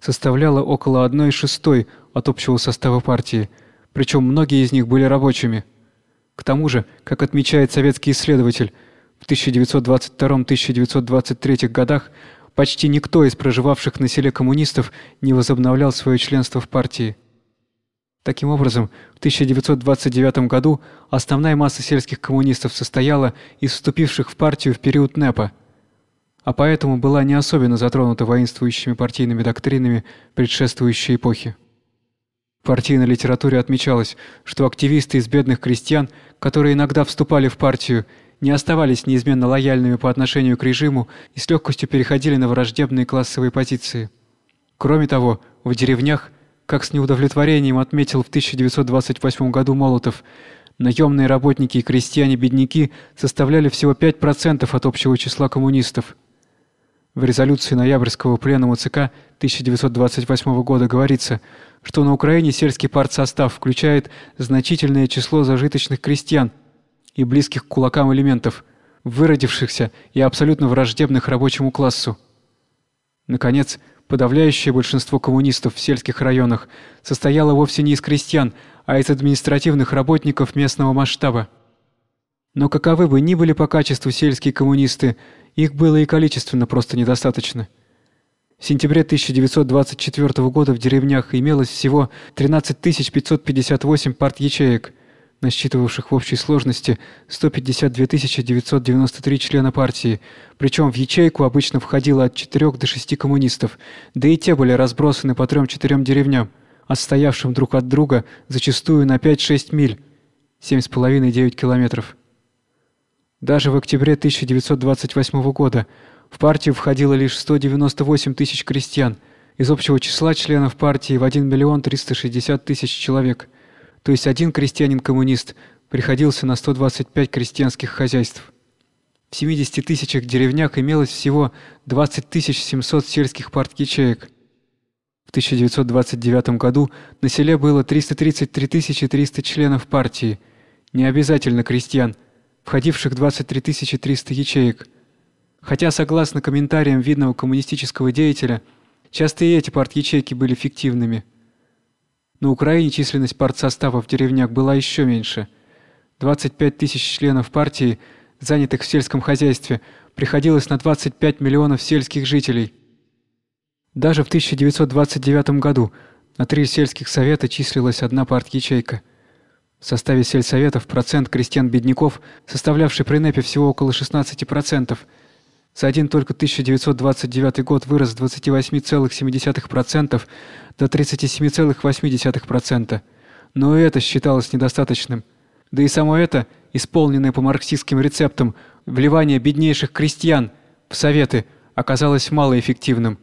составляла около 1/6 от общего состава партии, причем многие из них были рабочими. К тому же, как отмечает советский исследователь, в 1922-1923 годах почти никто из проживавших на селе коммунистов не возобновлял свое членство в партии. Таким образом, в 1929 году основная масса сельских коммунистов состояла из вступивших в партию в период НЭПа, а поэтому была не особенно затронута воинствующими партийными доктринами предшествующей эпохи. Партийной литературе отмечалось, что активисты из бедных крестьян, которые иногда вступали в партию, не оставались неизменно лояльными по отношению к режиму и с легкостью переходили на враждебные классовые позиции. Кроме того, в деревнях, как с неудовлетворением отметил в 1928 году Молотов, наемные работники и крестьяне-бедняки составляли всего 5% от общего числа коммунистов. В резолюции ноябрьского пленума ЦК 1928 года говорится, что на Украине сельский партсостав включает значительное число зажиточных крестьян и близких к кулакам элементов, выродившихся и абсолютно враждебных рабочему классу. Наконец, подавляющее большинство коммунистов в сельских районах состояло вовсе не из крестьян, а из административных работников местного масштаба. Но каковы бы ни были по качеству сельские коммунисты, их было и количественно просто недостаточно. В сентябре 1924 года в деревнях имелось всего 13 558 парт-ячеек, насчитывавших в общей сложности 152 993 члена партии, причем в ячейку обычно входило от 4 до 6 коммунистов, да и те были разбросаны по 3-4 деревням, отстоявшим друг от друга зачастую на 5-6 миль, 7,5-9 километров. Даже в октябре 1928 года в партию входило лишь 198 тысяч крестьян из общего числа членов партии в 1 миллион 360 тысяч человек, то есть один крестьянин-коммунист приходился на 125 крестьянских хозяйств. В 70 тысячах деревнях имелось всего 20 700 сельских парт-ячеек. В 1929 году на селе было 333 300 членов партии, не обязательно крестьян, входивших 23 300 ячеек. Хотя, согласно комментариям видного коммунистического деятеля, часто и эти парт-ячейки были фиктивными. На Украине численность партсостава в деревнях была еще меньше. 25 тысяч членов партии, занятых в сельском хозяйстве, приходилось на 25 миллионов сельских жителей. Даже в 1929 году на три сельских совета числилась одна парт-ячейка – в составе сельсоветов процент крестьян-бедняков, составлявший при НЭПе всего около 16%, за один только 1929 год вырос с 28,7% до 37,8%. Но и это считалось недостаточным. Да и само это, исполненное по марксистским рецептам вливание беднейших крестьян в советы, оказалось малоэффективным.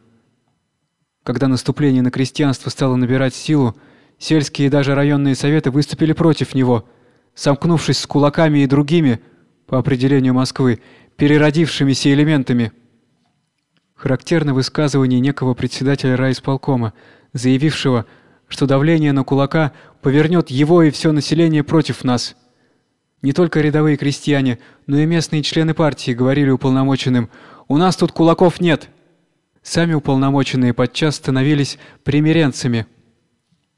Когда наступление на крестьянство стало набирать силу, Сельские и даже районные советы выступили против него, сомкнувшись с кулаками и другими, по определению Москвы, переродившимися элементами. Характерно высказывание некого председателя райисполкома, заявившего, что давление на кулака повернет его и все население против нас. Не только рядовые крестьяне, но и местные члены партии говорили уполномоченным: "У нас тут кулаков нет". Сами уполномоченные подчас становились примиренцами.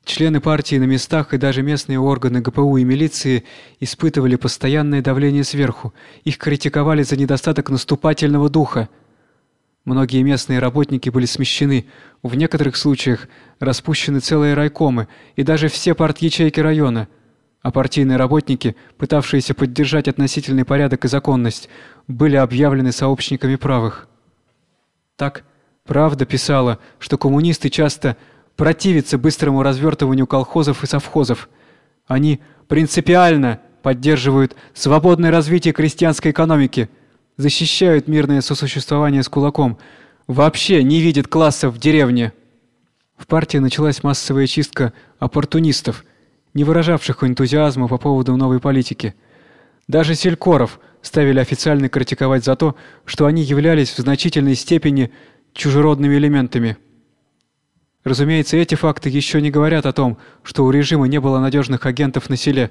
Члены партии на местах и даже местные органы ГПУ и милиции испытывали постоянное давление сверху. Их критиковали за недостаток наступательного духа. Многие местные работники были смещены, в некоторых случаях распущены целые райкомы и даже все парт-ячейки района. А партийные работники, пытавшиеся поддержать относительный порядок и законность, были объявлены сообщниками правых. Так, правда писала, что коммунисты часто противятся быстрому развертыванию колхозов и совхозов. Они принципиально поддерживают свободное развитие крестьянской экономики, защищают мирное сосуществование с кулаком, вообще не видят классов в деревне. В партии началась массовая чистка оппортунистов, не выражавших энтузиазма по поводу новой политики. Даже селькоров ставили официально критиковать за то, что они являлись в значительной степени чужеродными элементами. Разумеется, эти факты еще не говорят о том, что у режима не было надежных агентов на селе.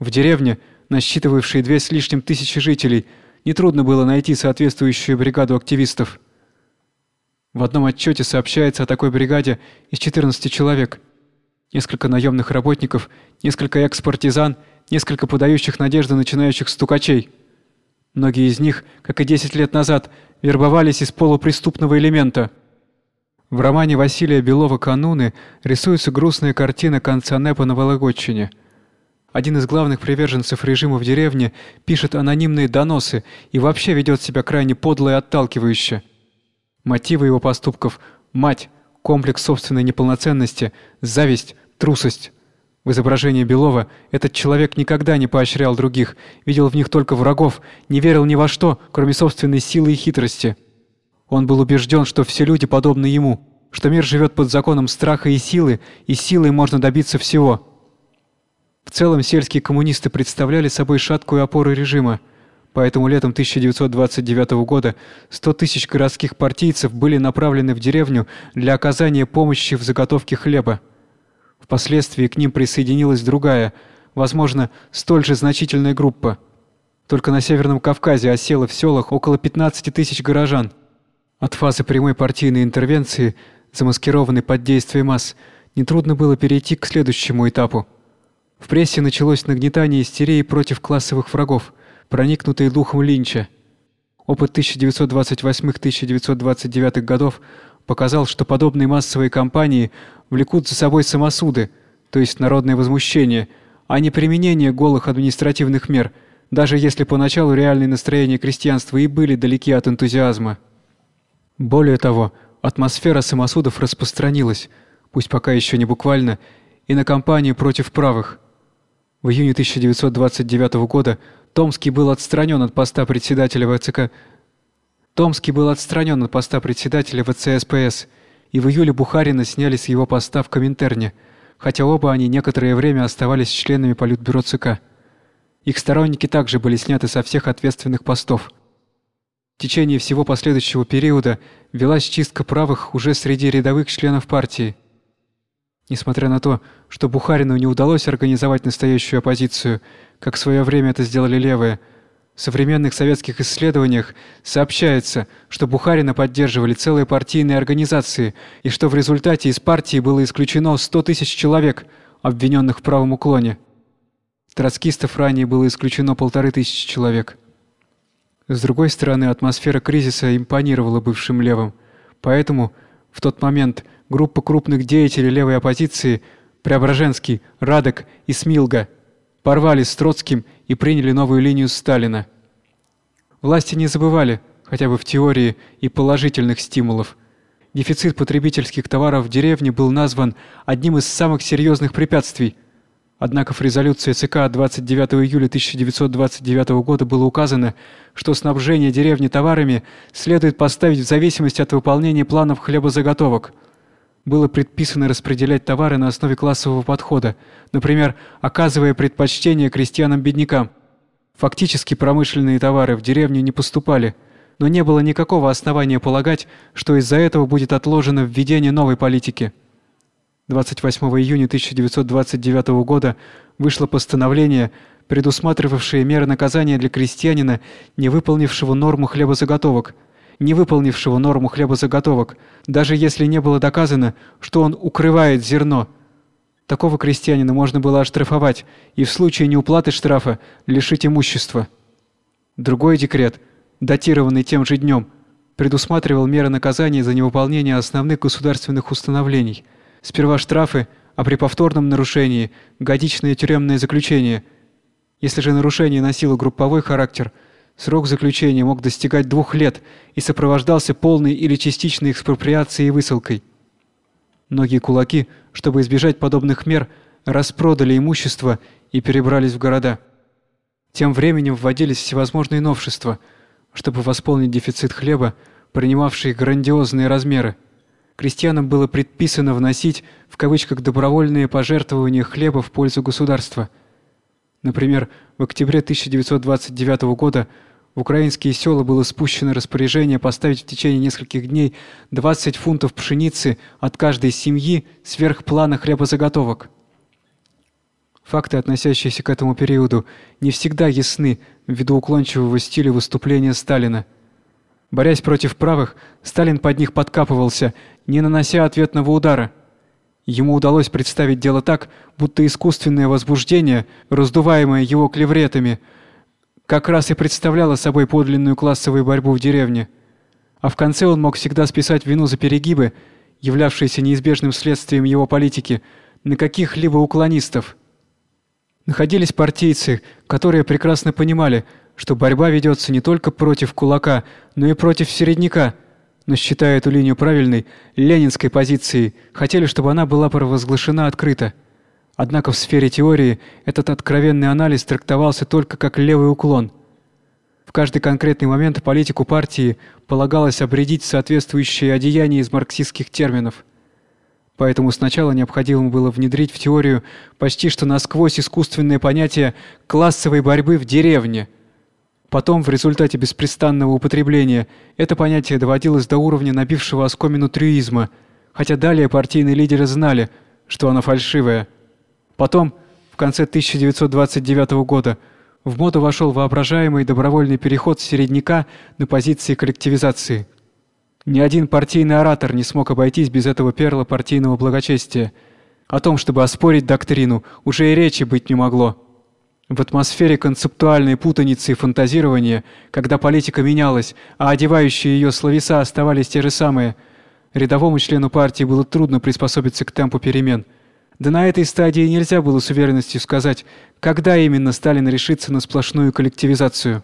В деревне, насчитывавшей две с лишним тысячи жителей, нетрудно было найти соответствующую бригаду активистов. В одном отчете сообщается о такой бригаде из 14 человек. Несколько наемных работников, несколько экс-партизан, несколько подающих надежды начинающих стукачей. Многие из них, как и 10 лет назад, вербовались из полупреступного элемента – в романе Василия Белова «Кануны» рисуется грустная картина конца НЭПа на Вологодчине. Один из главных приверженцев режима в деревне пишет анонимные доносы и вообще ведет себя крайне подло и отталкивающе. Мотивы его поступков – мать, комплекс собственной неполноценности, зависть, трусость. В изображении Белова этот человек никогда не поощрял других, видел в них только врагов, не верил ни во что, кроме собственной силы и хитрости – он был убежден, что все люди подобны ему, что мир живет под законом страха и силы, и силой можно добиться всего. В целом сельские коммунисты представляли собой шаткую опору режима. Поэтому летом 1929 года 100 тысяч городских партийцев были направлены в деревню для оказания помощи в заготовке хлеба. Впоследствии к ним присоединилась другая, возможно, столь же значительная группа. Только на Северном Кавказе осело в селах около 15 тысяч горожан. От фазы прямой партийной интервенции, замаскированной под действие масс, нетрудно было перейти к следующему этапу. В прессе началось нагнетание истерии против классовых врагов, проникнутой духом Линча. Опыт 1928-1929 годов показал, что подобные массовые кампании влекут за собой самосуды, то есть народное возмущение, а не применение голых административных мер, даже если поначалу реальные настроения крестьянства и были далеки от энтузиазма. Более того, атмосфера самосудов распространилась, пусть пока еще не буквально, и на кампанию против правых. В июне 1929 года Томский был отстранен от поста председателя ВЦК Томский был отстранен от поста председателя ВЦСПС, и в июле Бухарина сняли с его поста в Коминтерне, хотя оба они некоторое время оставались членами Политбюро ЦК. Их сторонники также были сняты со всех ответственных постов. В течение всего последующего периода велась чистка правых уже среди рядовых членов партии. Несмотря на то, что Бухарину не удалось организовать настоящую оппозицию, как в свое время это сделали левые, в современных советских исследованиях сообщается, что Бухарина поддерживали целые партийные организации и что в результате из партии было исключено 100 тысяч человек, обвиненных в правом уклоне. Троцкистов ранее было исключено полторы тысячи человек. С другой стороны, атмосфера кризиса импонировала бывшим левым. Поэтому в тот момент группа крупных деятелей левой оппозиции Преображенский, Радок и Смилга порвали с Троцким и приняли новую линию Сталина. Власти не забывали, хотя бы в теории, и положительных стимулов. Дефицит потребительских товаров в деревне был назван одним из самых серьезных препятствий – Однако в резолюции ЦК от 29 июля 1929 года было указано, что снабжение деревни товарами следует поставить в зависимости от выполнения планов хлебозаготовок. Было предписано распределять товары на основе классового подхода, например, оказывая предпочтение крестьянам-беднякам. Фактически промышленные товары в деревню не поступали, но не было никакого основания полагать, что из-за этого будет отложено введение новой политики. 28 июня 1929 года вышло постановление, предусматривавшее меры наказания для крестьянина, не выполнившего норму хлебозаготовок, не выполнившего норму хлебозаготовок, даже если не было доказано, что он укрывает зерно. Такого крестьянина можно было оштрафовать и в случае неуплаты штрафа лишить имущества. Другой декрет, датированный тем же днем, предусматривал меры наказания за невыполнение основных государственных установлений – Сперва штрафы, а при повторном нарушении годичное тюремное заключение. Если же нарушение носило групповой характер, срок заключения мог достигать двух лет и сопровождался полной или частичной экспроприацией и высылкой. Многие кулаки, чтобы избежать подобных мер, распродали имущество и перебрались в города. Тем временем вводились всевозможные новшества, чтобы восполнить дефицит хлеба, принимавший грандиозные размеры крестьянам было предписано вносить в кавычках добровольные пожертвования хлеба в пользу государства. Например, в октябре 1929 года в украинские села было спущено распоряжение поставить в течение нескольких дней 20 фунтов пшеницы от каждой семьи сверх плана хлебозаготовок. Факты, относящиеся к этому периоду, не всегда ясны ввиду уклончивого стиля выступления Сталина. Борясь против правых, Сталин под них подкапывался, не нанося ответного удара. Ему удалось представить дело так, будто искусственное возбуждение, раздуваемое его клевретами, как раз и представляло собой подлинную классовую борьбу в деревне. А в конце он мог всегда списать вину за перегибы, являвшиеся неизбежным следствием его политики, на каких-либо уклонистов. Находились партийцы, которые прекрасно понимали, что борьба ведется не только против кулака, но и против середняка, но считая эту линию правильной, ленинской позицией, хотели, чтобы она была провозглашена открыто. Однако в сфере теории этот откровенный анализ трактовался только как левый уклон. В каждый конкретный момент политику партии полагалось обрядить соответствующее одеяние из марксистских терминов. Поэтому сначала необходимо было внедрить в теорию почти что насквозь искусственное понятие классовой борьбы в деревне – Потом, в результате беспрестанного употребления, это понятие доводилось до уровня набившего оскомину трюизма, хотя далее партийные лидеры знали, что оно фальшивое. Потом, в конце 1929 года, в моду вошел воображаемый добровольный переход середняка на позиции коллективизации. Ни один партийный оратор не смог обойтись без этого перла партийного благочестия. О том, чтобы оспорить доктрину, уже и речи быть не могло. В атмосфере концептуальной путаницы и фантазирования, когда политика менялась, а одевающие ее словеса оставались те же самые, рядовому члену партии было трудно приспособиться к темпу перемен. Да на этой стадии нельзя было с уверенностью сказать, когда именно Сталин решится на сплошную коллективизацию.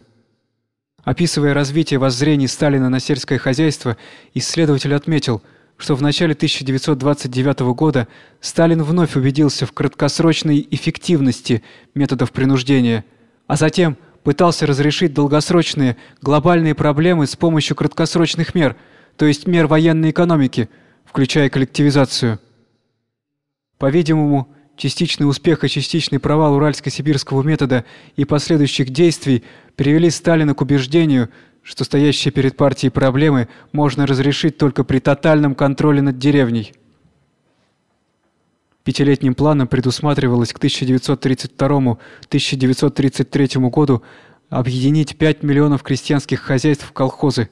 Описывая развитие воззрений Сталина на сельское хозяйство, исследователь отметил – что в начале 1929 года Сталин вновь убедился в краткосрочной эффективности методов принуждения, а затем пытался разрешить долгосрочные глобальные проблемы с помощью краткосрочных мер, то есть мер военной экономики, включая коллективизацию. По-видимому, частичный успех и частичный провал уральско-сибирского метода и последующих действий привели Сталина к убеждению, что стоящие перед партией проблемы можно разрешить только при тотальном контроле над деревней. Пятилетним планом предусматривалось к 1932-1933 году объединить 5 миллионов крестьянских хозяйств в колхозы.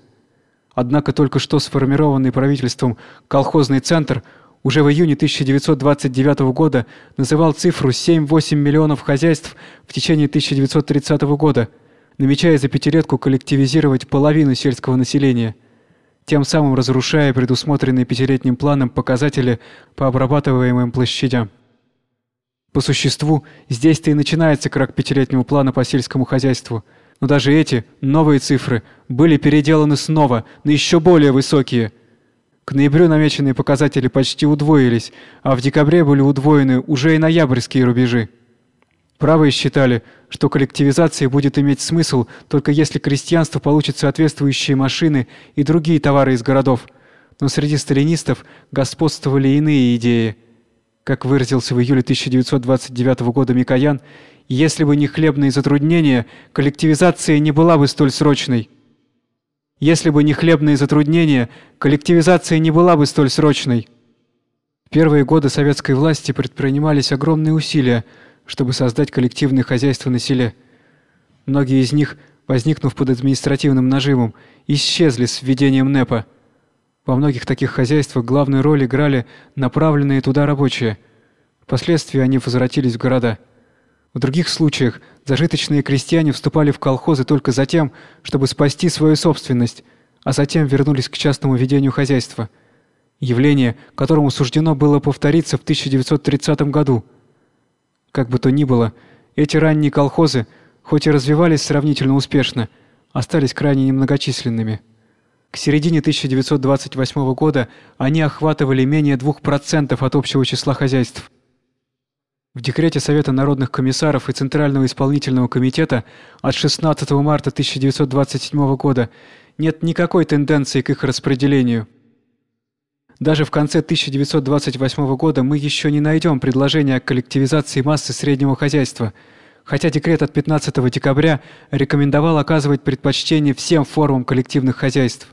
Однако только что сформированный правительством колхозный центр уже в июне 1929 года называл цифру 7-8 миллионов хозяйств в течение 1930 года – намечая за пятилетку коллективизировать половину сельского населения, тем самым разрушая предусмотренные пятилетним планом показатели по обрабатываемым площадям. По существу, здесь-то и начинается крах пятилетнего плана по сельскому хозяйству. Но даже эти новые цифры были переделаны снова на еще более высокие. К ноябрю намеченные показатели почти удвоились, а в декабре были удвоены уже и ноябрьские рубежи. Правые считали, что коллективизация будет иметь смысл только если крестьянство получит соответствующие машины и другие товары из городов. Но среди сталинистов господствовали иные идеи. Как выразился в июле 1929 года Микоян, если бы не хлебные затруднения, коллективизация не была бы столь срочной. Если бы не хлебные затруднения, коллективизация не была бы столь срочной. В первые годы советской власти предпринимались огромные усилия – чтобы создать коллективное хозяйство на селе. Многие из них, возникнув под административным нажимом, исчезли с введением НЭПа. Во многих таких хозяйствах главную роль играли направленные туда рабочие. Впоследствии они возвратились в города. В других случаях зажиточные крестьяне вступали в колхозы только за тем, чтобы спасти свою собственность, а затем вернулись к частному ведению хозяйства. Явление, которому суждено было повториться в 1930 году – как бы то ни было, эти ранние колхозы, хоть и развивались сравнительно успешно, остались крайне немногочисленными. К середине 1928 года они охватывали менее 2% от общего числа хозяйств. В декрете Совета народных комиссаров и Центрального исполнительного комитета от 16 марта 1927 года нет никакой тенденции к их распределению. Даже в конце 1928 года мы еще не найдем предложения о коллективизации массы среднего хозяйства, хотя декрет от 15 декабря рекомендовал оказывать предпочтение всем формам коллективных хозяйств.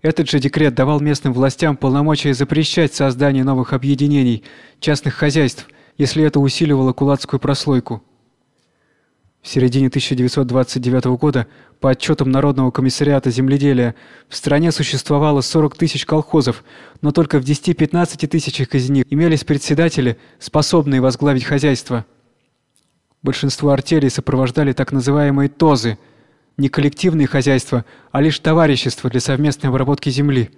Этот же декрет давал местным властям полномочия запрещать создание новых объединений частных хозяйств, если это усиливало кулацкую прослойку. В середине 1929 года, по отчетам Народного комиссариата земледелия, в стране существовало 40 тысяч колхозов, но только в 10-15 тысячах из них имелись председатели, способные возглавить хозяйство. Большинство артелей сопровождали так называемые ТОЗы, не коллективные хозяйства, а лишь товарищества для совместной обработки земли,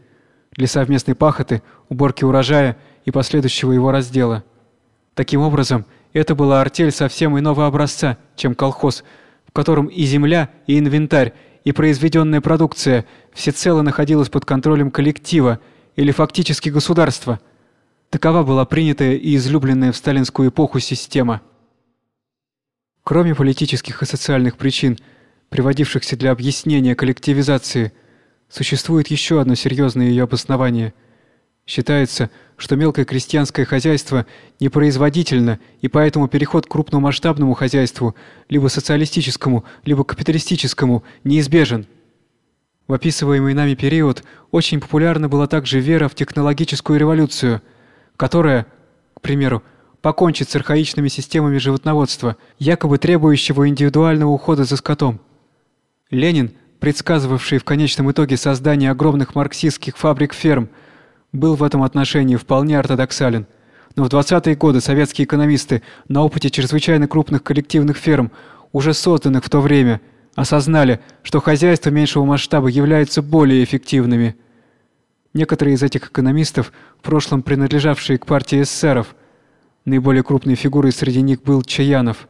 для совместной пахоты, уборки урожая и последующего его раздела. Таким образом, это была артель совсем иного образца, чем колхоз, в котором и земля, и инвентарь, и произведенная продукция всецело находилась под контролем коллектива или фактически государства. Такова была принятая и излюбленная в сталинскую эпоху система. Кроме политических и социальных причин, приводившихся для объяснения коллективизации, существует еще одно серьезное ее обоснование – Считается, что мелкое крестьянское хозяйство непроизводительно, и поэтому переход к крупномасштабному хозяйству, либо социалистическому, либо капиталистическому, неизбежен. В описываемый нами период очень популярна была также вера в технологическую революцию, которая, к примеру, покончит с архаичными системами животноводства, якобы требующего индивидуального ухода за скотом. Ленин, предсказывавший в конечном итоге создание огромных марксистских фабрик-ферм, был в этом отношении вполне ортодоксален. Но в 20-е годы советские экономисты на опыте чрезвычайно крупных коллективных ферм, уже созданных в то время, осознали, что хозяйства меньшего масштаба являются более эффективными. Некоторые из этих экономистов, в прошлом принадлежавшие к партии эсеров, наиболее крупной фигурой среди них был Чаянов,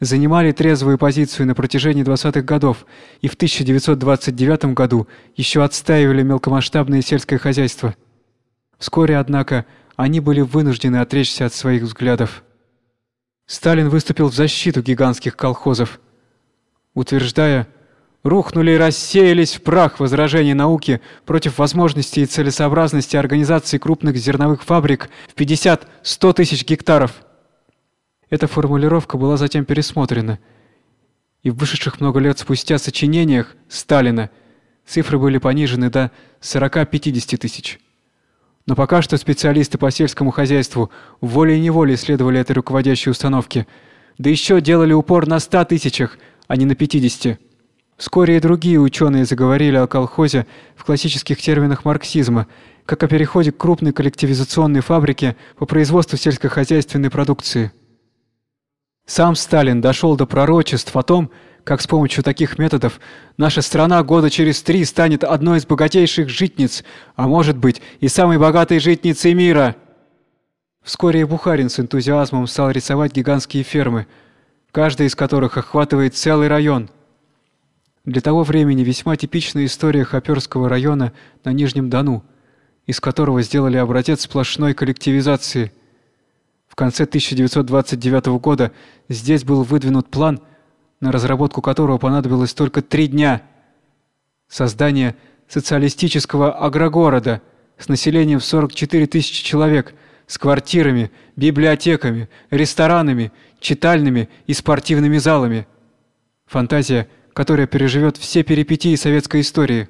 занимали трезвую позицию на протяжении 20-х годов и в 1929 году еще отстаивали мелкомасштабное сельское хозяйство. Вскоре, однако, они были вынуждены отречься от своих взглядов. Сталин выступил в защиту гигантских колхозов, утверждая, рухнули и рассеялись в прах возражения науки против возможности и целесообразности организации крупных зерновых фабрик в 50-100 тысяч гектаров. Эта формулировка была затем пересмотрена, и в вышедших много лет спустя сочинениях Сталина цифры были понижены до 40-50 тысяч. Но пока что специалисты по сельскому хозяйству волей-неволей следовали этой руководящей установке, да еще делали упор на 100 тысячах, а не на 50. Вскоре и другие ученые заговорили о колхозе в классических терминах марксизма, как о переходе к крупной коллективизационной фабрике по производству сельскохозяйственной продукции. Сам Сталин дошел до пророчеств о том, как с помощью таких методов наша страна года через три станет одной из богатейших житниц, а может быть и самой богатой житницей мира. Вскоре и Бухарин с энтузиазмом стал рисовать гигантские фермы, каждая из которых охватывает целый район. Для того времени весьма типичная история Хоперского района на Нижнем Дону, из которого сделали образец сплошной коллективизации. В конце 1929 года здесь был выдвинут план – на разработку которого понадобилось только три дня. Создание социалистического агрогорода с населением в 44 тысячи человек, с квартирами, библиотеками, ресторанами, читальными и спортивными залами. Фантазия, которая переживет все перипетии советской истории.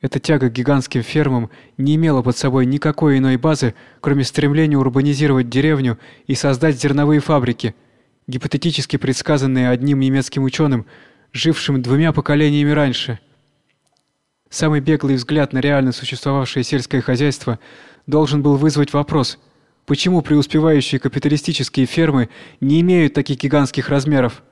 Эта тяга к гигантским фермам не имела под собой никакой иной базы, кроме стремления урбанизировать деревню и создать зерновые фабрики – гипотетически предсказанные одним немецким ученым, жившим двумя поколениями раньше. Самый беглый взгляд на реально существовавшее сельское хозяйство должен был вызвать вопрос: почему преуспевающие капиталистические фермы не имеют таких гигантских размеров?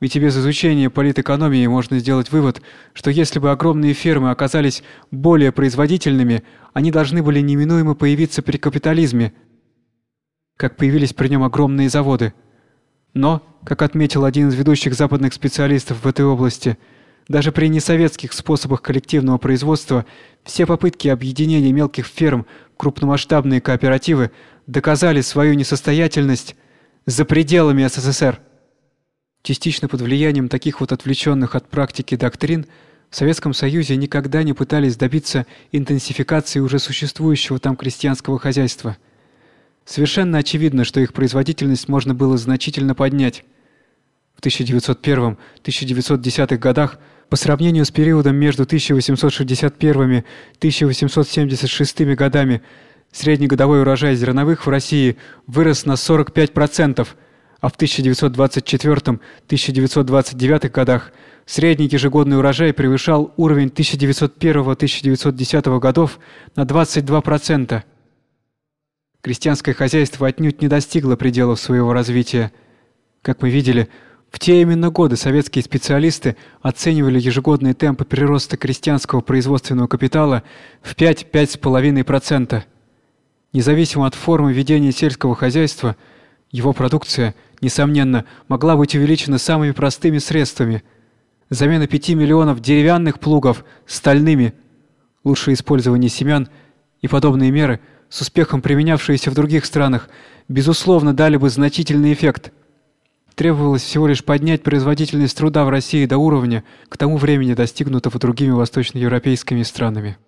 Ведь и без изучения политэкономии можно сделать вывод, что если бы огромные фермы оказались более производительными, они должны были неминуемо появиться при капитализме, как появились при нем огромные заводы. Но, как отметил один из ведущих западных специалистов в этой области, даже при несоветских способах коллективного производства все попытки объединения мелких ферм в крупномасштабные кооперативы доказали свою несостоятельность за пределами СССР. Частично под влиянием таких вот отвлеченных от практики доктрин в Советском Союзе никогда не пытались добиться интенсификации уже существующего там крестьянского хозяйства – Совершенно очевидно, что их производительность можно было значительно поднять. В 1901-1910 годах по сравнению с периодом между 1861 и 1876 годами среднегодовой урожай зерновых в России вырос на 45%, а в 1924-1929 годах средний ежегодный урожай превышал уровень 1901-1910 годов на 22%. Крестьянское хозяйство отнюдь не достигло пределов своего развития. Как мы видели, в те именно годы советские специалисты оценивали ежегодные темпы прироста крестьянского производственного капитала в 5-5,5%. Независимо от формы ведения сельского хозяйства, его продукция, несомненно, могла быть увеличена самыми простыми средствами. Замена 5 миллионов деревянных плугов стальными, лучшее использование семян и подобные меры – с успехом применявшиеся в других странах, безусловно, дали бы значительный эффект. Требовалось всего лишь поднять производительность труда в России до уровня, к тому времени достигнутого другими восточноевропейскими странами.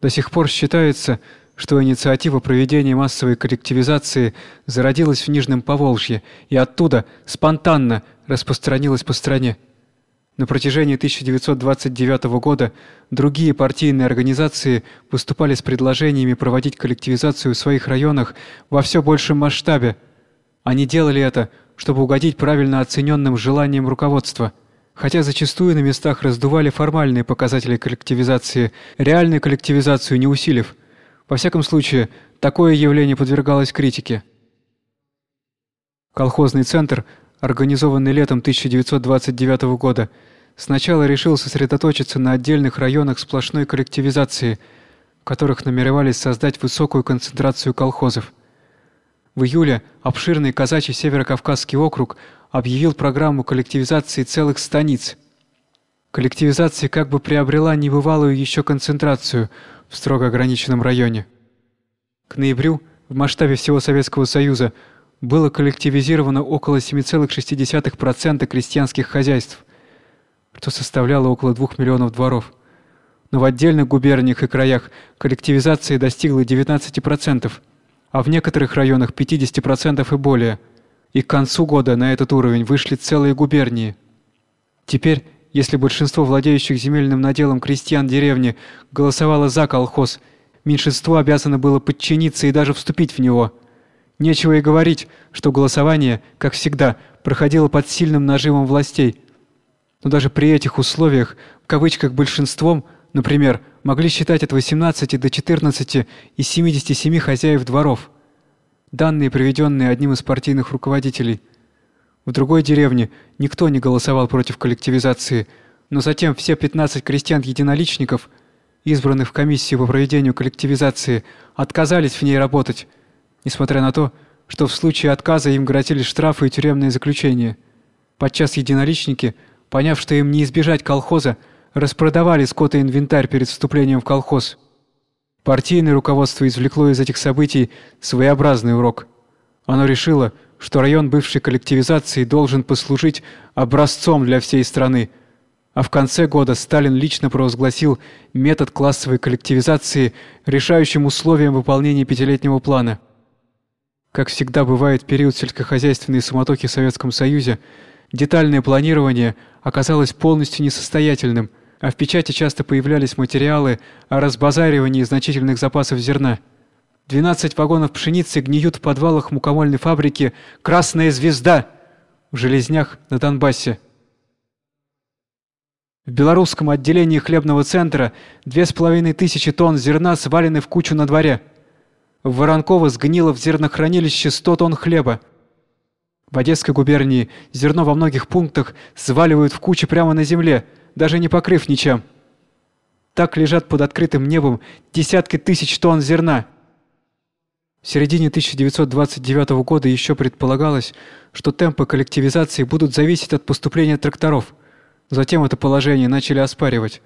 До сих пор считается, что инициатива проведения массовой коллективизации зародилась в Нижнем Поволжье и оттуда спонтанно распространилась по стране. На протяжении 1929 года другие партийные организации выступали с предложениями проводить коллективизацию в своих районах во все большем масштабе. Они делали это, чтобы угодить правильно оцененным желаниям руководства. Хотя зачастую на местах раздували формальные показатели коллективизации, реальную коллективизацию не усилив. Во всяком случае, такое явление подвергалось критике. Колхозный центр – организованный летом 1929 года, сначала решил сосредоточиться на отдельных районах сплошной коллективизации, в которых намеревались создать высокую концентрацию колхозов. В июле обширный казачий Северокавказский округ объявил программу коллективизации целых станиц. Коллективизация как бы приобрела небывалую еще концентрацию в строго ограниченном районе. К ноябрю в масштабе всего Советского Союза – было коллективизировано около 7,6% крестьянских хозяйств, что составляло около 2 миллионов дворов. Но в отдельных губерниях и краях коллективизация достигла 19%, а в некоторых районах 50% и более. И к концу года на этот уровень вышли целые губернии. Теперь, если большинство владеющих земельным наделом крестьян деревни голосовало за колхоз, меньшинство обязано было подчиниться и даже вступить в него – Нечего и говорить, что голосование, как всегда, проходило под сильным нажимом властей. Но даже при этих условиях, в кавычках большинством, например, могли считать от 18 до 14 из 77 хозяев дворов. Данные, приведенные одним из партийных руководителей. В другой деревне никто не голосовал против коллективизации, но затем все 15 крестьян-единоличников, избранных в комиссию по проведению коллективизации, отказались в ней работать несмотря на то, что в случае отказа им грозили штрафы и тюремное заключение. Подчас единоличники, поняв, что им не избежать колхоза, распродавали скот и инвентарь перед вступлением в колхоз. Партийное руководство извлекло из этих событий своеобразный урок. Оно решило, что район бывшей коллективизации должен послужить образцом для всей страны. А в конце года Сталин лично провозгласил метод классовой коллективизации решающим условием выполнения пятилетнего плана – как всегда бывает в период сельскохозяйственной суматохи в Советском Союзе, детальное планирование оказалось полностью несостоятельным, а в печати часто появлялись материалы о разбазаривании значительных запасов зерна. 12 вагонов пшеницы гниют в подвалах мукомольной фабрики «Красная звезда» в Железнях на Донбассе. В белорусском отделении хлебного центра две с половиной тысячи тонн зерна свалены в кучу на дворе – в Воронково сгнило в зернохранилище 100 тонн хлеба. В Одесской губернии зерно во многих пунктах сваливают в кучи прямо на земле, даже не покрыв ничем. Так лежат под открытым небом десятки тысяч тонн зерна. В середине 1929 года еще предполагалось, что темпы коллективизации будут зависеть от поступления тракторов. Затем это положение начали оспаривать.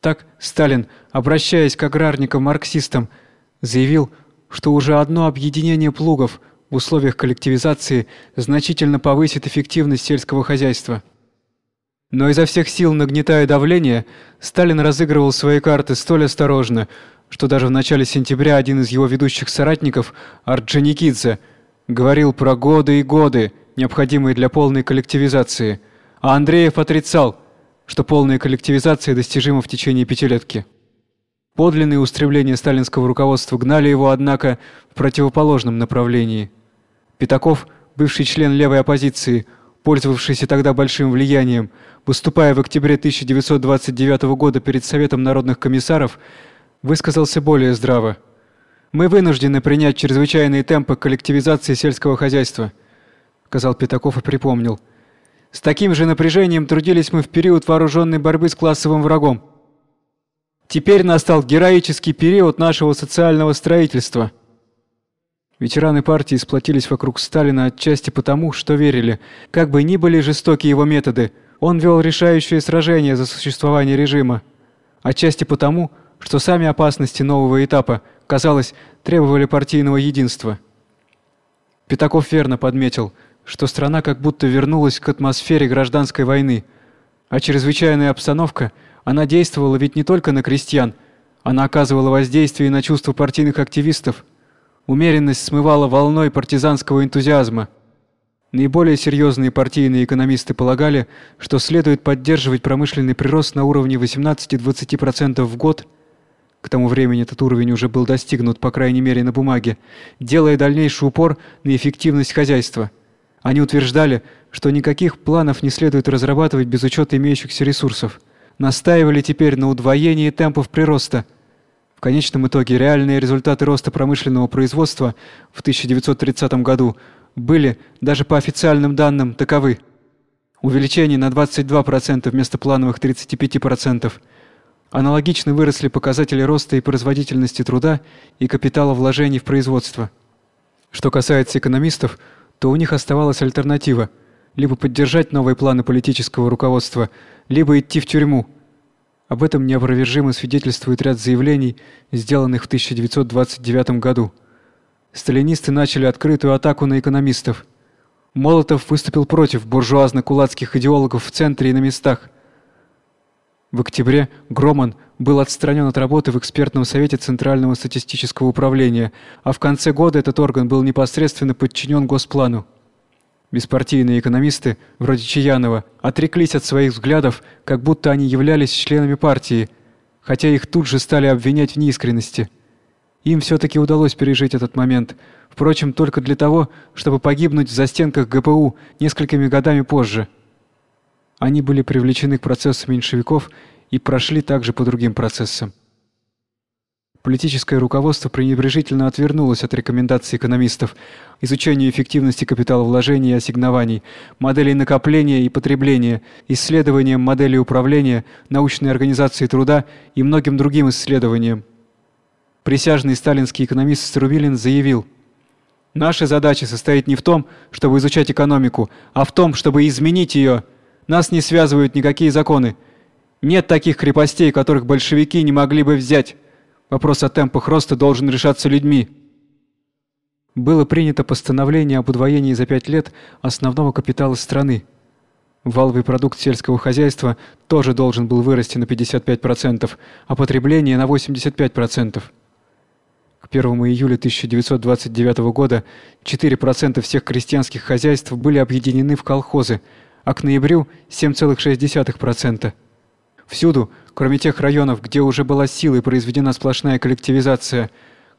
Так Сталин, обращаясь к аграрникам-марксистам, заявил, что уже одно объединение плугов в условиях коллективизации значительно повысит эффективность сельского хозяйства. Но изо всех сил нагнетая давление, Сталин разыгрывал свои карты столь осторожно, что даже в начале сентября один из его ведущих соратников, Орджоникидзе, говорил про годы и годы, необходимые для полной коллективизации, а Андреев отрицал, что полная коллективизация достижима в течение пятилетки. Подлинные устремления сталинского руководства гнали его, однако, в противоположном направлении. Пятаков, бывший член левой оппозиции, пользовавшийся тогда большим влиянием, выступая в октябре 1929 года перед Советом народных комиссаров, высказался более здраво. Мы вынуждены принять чрезвычайные темпы коллективизации сельского хозяйства, сказал Пятаков и припомнил. С таким же напряжением трудились мы в период вооруженной борьбы с классовым врагом. Теперь настал героический период нашего социального строительства. Ветераны партии сплотились вокруг Сталина отчасти потому, что верили, как бы ни были жестоки его методы, он вел решающее сражение за существование режима. Отчасти потому, что сами опасности нового этапа, казалось, требовали партийного единства. Пятаков верно подметил, что страна как будто вернулась к атмосфере гражданской войны, а чрезвычайная обстановка – она действовала ведь не только на крестьян, Она оказывала воздействие на чувства партийных активистов. Умеренность смывала волной партизанского энтузиазма. Наиболее серьезные партийные экономисты полагали, что следует поддерживать промышленный прирост на уровне 18-20% в год. К тому времени этот уровень уже был достигнут, по крайней мере, на бумаге, делая дальнейший упор на эффективность хозяйства. Они утверждали, что никаких планов не следует разрабатывать без учета имеющихся ресурсов. Настаивали теперь на удвоении темпов прироста. В конечном итоге реальные результаты роста промышленного производства в 1930 году были, даже по официальным данным, таковы. Увеличение на 22% вместо плановых 35%. Аналогично выросли показатели роста и производительности труда и капитала вложений в производство. Что касается экономистов, то у них оставалась альтернатива либо поддержать новые планы политического руководства, либо идти в тюрьму. Об этом неопровержимо свидетельствует ряд заявлений, сделанных в 1929 году. Сталинисты начали открытую атаку на экономистов. Молотов выступил против буржуазно-кулацких идеологов в центре и на местах. В октябре Громан был отстранен от работы в экспертном совете Центрального статистического управления, а в конце года этот орган был непосредственно подчинен Госплану. Беспартийные экономисты, вроде Чаянова, отреклись от своих взглядов, как будто они являлись членами партии, хотя их тут же стали обвинять в неискренности. Им все таки удалось пережить этот момент, впрочем, только для того, чтобы погибнуть в застенках ГПУ несколькими годами позже. Они были привлечены к процессу меньшевиков и прошли также по другим процессам. Политическое руководство пренебрежительно отвернулось от рекомендаций экономистов изучению эффективности капиталовложений и ассигнований, моделей накопления и потребления, исследованиям моделей управления, научной организации труда и многим другим исследованиям. Присяжный сталинский экономист Струвилин заявил: "Наша задача состоит не в том, чтобы изучать экономику, а в том, чтобы изменить ее. Нас не связывают никакие законы. Нет таких крепостей, которых большевики не могли бы взять. Вопрос о темпах роста должен решаться людьми. Было принято постановление об удвоении за пять лет основного капитала страны. Валовый продукт сельского хозяйства тоже должен был вырасти на 55%, а потребление на 85%. К 1 июля 1929 года 4% всех крестьянских хозяйств были объединены в колхозы, а к ноябрю 7,6%. Всюду, кроме тех районов, где уже была силой произведена сплошная коллективизация,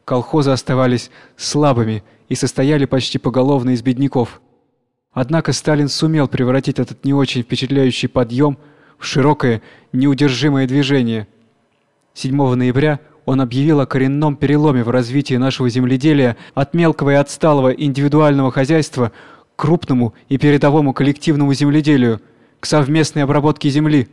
колхозы оставались слабыми и состояли почти поголовно из бедняков. Однако Сталин сумел превратить этот не очень впечатляющий подъем в широкое, неудержимое движение. 7 ноября он объявил о коренном переломе в развитии нашего земледелия от мелкого и отсталого индивидуального хозяйства крупному и передовому коллективному земледелию, к совместной обработке земли.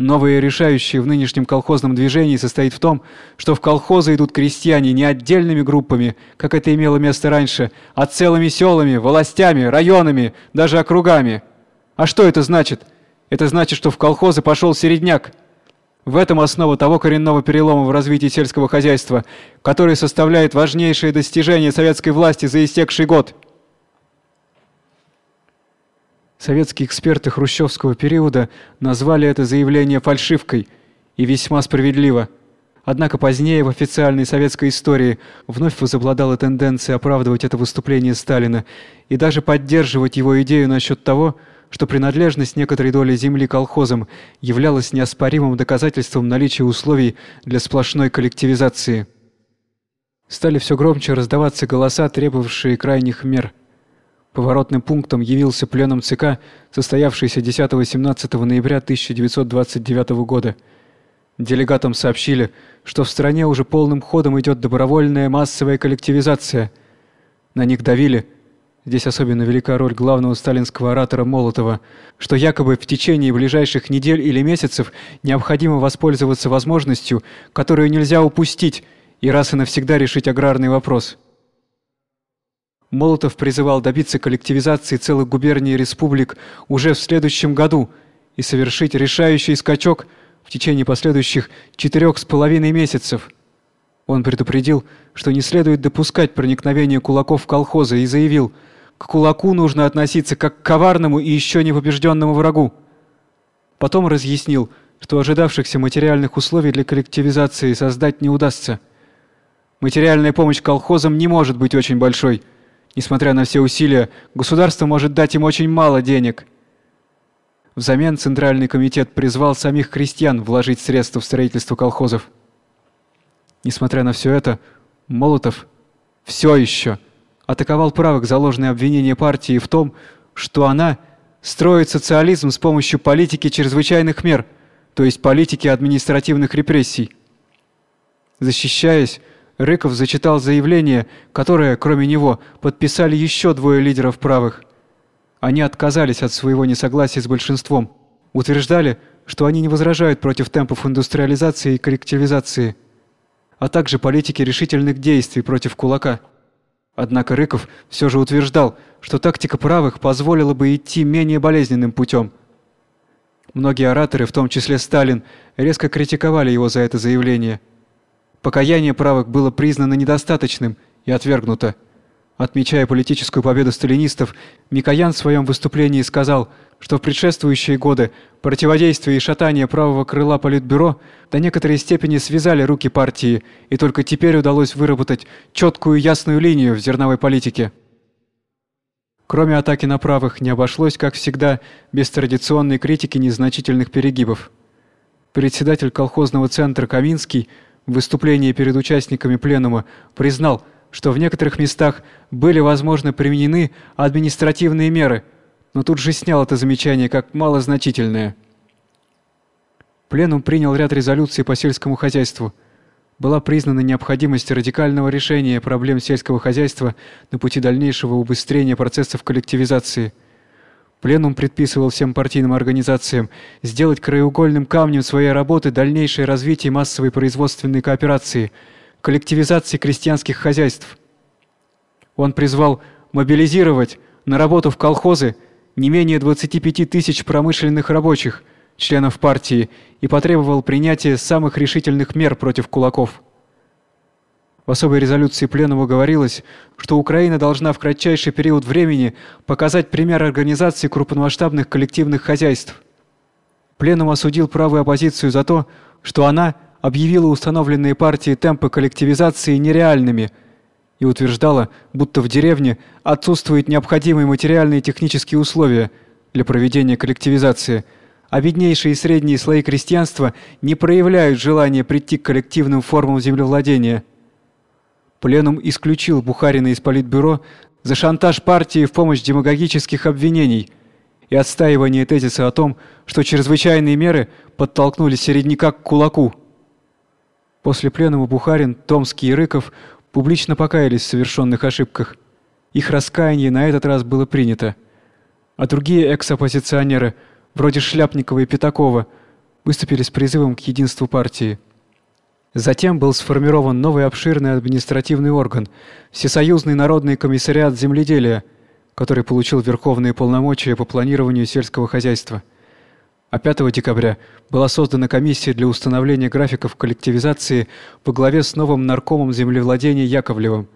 Новое решающее в нынешнем колхозном движении состоит в том, что в колхозы идут крестьяне не отдельными группами, как это имело место раньше, а целыми селами, властями, районами, даже округами. А что это значит? Это значит, что в колхозы пошел середняк. В этом основа того коренного перелома в развитии сельского хозяйства, который составляет важнейшее достижение советской власти за истекший год. Советские эксперты хрущевского периода назвали это заявление фальшивкой, и весьма справедливо. Однако позднее в официальной советской истории вновь возобладала тенденция оправдывать это выступление Сталина и даже поддерживать его идею насчет того, что принадлежность некоторой доли земли колхозам являлась неоспоримым доказательством наличия условий для сплошной коллективизации. Стали все громче раздаваться голоса, требовавшие крайних мер – Поворотным пунктом явился пленум ЦК, состоявшийся 10-17 ноября 1929 года. Делегатам сообщили, что в стране уже полным ходом идет добровольная массовая коллективизация. На них давили, здесь особенно велика роль главного сталинского оратора Молотова, что якобы в течение ближайших недель или месяцев необходимо воспользоваться возможностью, которую нельзя упустить, и раз и навсегда решить аграрный вопрос. Молотов призывал добиться коллективизации целых губерний и республик уже в следующем году и совершить решающий скачок в течение последующих четырех с половиной месяцев. Он предупредил, что не следует допускать проникновения кулаков в колхозы и заявил: к кулаку нужно относиться как к коварному и еще не побежденному врагу. Потом разъяснил, что ожидавшихся материальных условий для коллективизации создать не удастся. Материальная помощь колхозам не может быть очень большой. Несмотря на все усилия, государство может дать им очень мало денег. Взамен Центральный комитет призвал самих крестьян вложить средства в строительство колхозов. Несмотря на все это, Молотов все еще атаковал правых за ложные обвинения партии в том, что она строит социализм с помощью политики чрезвычайных мер, то есть политики административных репрессий. Защищаясь, Рыков зачитал заявление, которое, кроме него, подписали еще двое лидеров правых. Они отказались от своего несогласия с большинством, утверждали, что они не возражают против темпов индустриализации и коллективизации, а также политики решительных действий против кулака. Однако Рыков все же утверждал, что тактика правых позволила бы идти менее болезненным путем. Многие ораторы, в том числе Сталин, резко критиковали его за это заявление – Покаяние правых было признано недостаточным и отвергнуто. Отмечая политическую победу сталинистов, Микоян в своем выступлении сказал, что в предшествующие годы противодействие и шатание правого крыла Политбюро до некоторой степени связали руки партии, и только теперь удалось выработать четкую ясную линию в зерновой политике. Кроме атаки на правых, не обошлось, как всегда, без традиционной критики незначительных перегибов. Председатель колхозного центра Каминский – в выступлении перед участниками пленума признал, что в некоторых местах были возможно применены административные меры, но тут же снял это замечание как малозначительное. Пленум принял ряд резолюций по сельскому хозяйству. Была признана необходимость радикального решения проблем сельского хозяйства на пути дальнейшего убыстрения процессов коллективизации – Пленум предписывал всем партийным организациям сделать краеугольным камнем своей работы дальнейшее развитие массовой производственной кооперации, коллективизации крестьянских хозяйств. Он призвал мобилизировать на работу в колхозы не менее 25 тысяч промышленных рабочих, членов партии, и потребовал принятия самых решительных мер против кулаков. В особой резолюции Пленума говорилось, что Украина должна в кратчайший период времени показать пример организации крупномасштабных коллективных хозяйств. Пленум осудил правую оппозицию за то, что она объявила установленные партией темпы коллективизации нереальными и утверждала, будто в деревне отсутствуют необходимые материальные и технические условия для проведения коллективизации, а беднейшие и средние слои крестьянства не проявляют желания прийти к коллективным формам землевладения – Пленум исключил Бухарина из политбюро за шантаж партии в помощь демагогических обвинений и отстаивание тезиса о том, что чрезвычайные меры подтолкнули середняка к кулаку. После пленума Бухарин, Томский и Рыков публично покаялись в совершенных ошибках. Их раскаяние на этот раз было принято. А другие экс-оппозиционеры, вроде Шляпникова и Пятакова, выступили с призывом к единству партии. Затем был сформирован новый обширный административный орган Всесоюзный народный комиссариат земледелия, который получил верховные полномочия по планированию сельского хозяйства. А 5 декабря была создана комиссия для установления графиков коллективизации по главе с новым наркомом землевладения Яковлевым.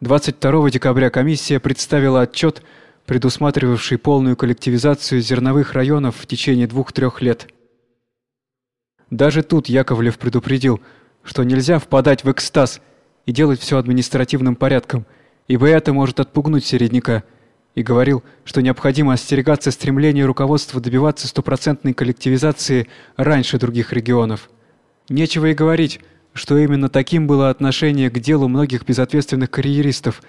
22 декабря комиссия представила отчет, предусматривавший полную коллективизацию зерновых районов в течение двух-трех лет. Даже тут Яковлев предупредил, что нельзя впадать в экстаз и делать все административным порядком, ибо это может отпугнуть середняка, и говорил, что необходимо остерегаться стремления руководства добиваться стопроцентной коллективизации раньше других регионов. Нечего и говорить, что именно таким было отношение к делу многих безответственных карьеристов,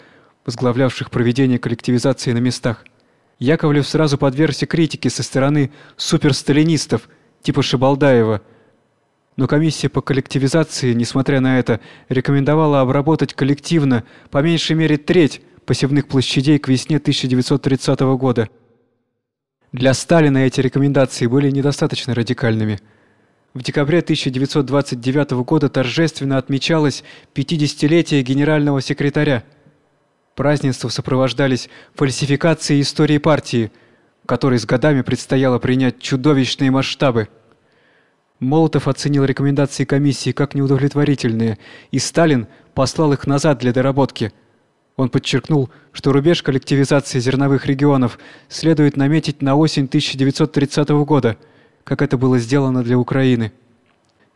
возглавлявших проведение коллективизации на местах. Яковлев сразу подвергся критике со стороны суперсталинистов типа Шибалдаева – но комиссия по коллективизации, несмотря на это, рекомендовала обработать коллективно по меньшей мере треть посевных площадей к весне 1930 года. Для Сталина эти рекомендации были недостаточно радикальными. В декабре 1929 года торжественно отмечалось 50-летие генерального секретаря. Празднества сопровождались фальсификацией истории партии, которой с годами предстояло принять чудовищные масштабы. Молотов оценил рекомендации комиссии как неудовлетворительные, и Сталин послал их назад для доработки. Он подчеркнул, что рубеж коллективизации зерновых регионов следует наметить на осень 1930 года, как это было сделано для Украины.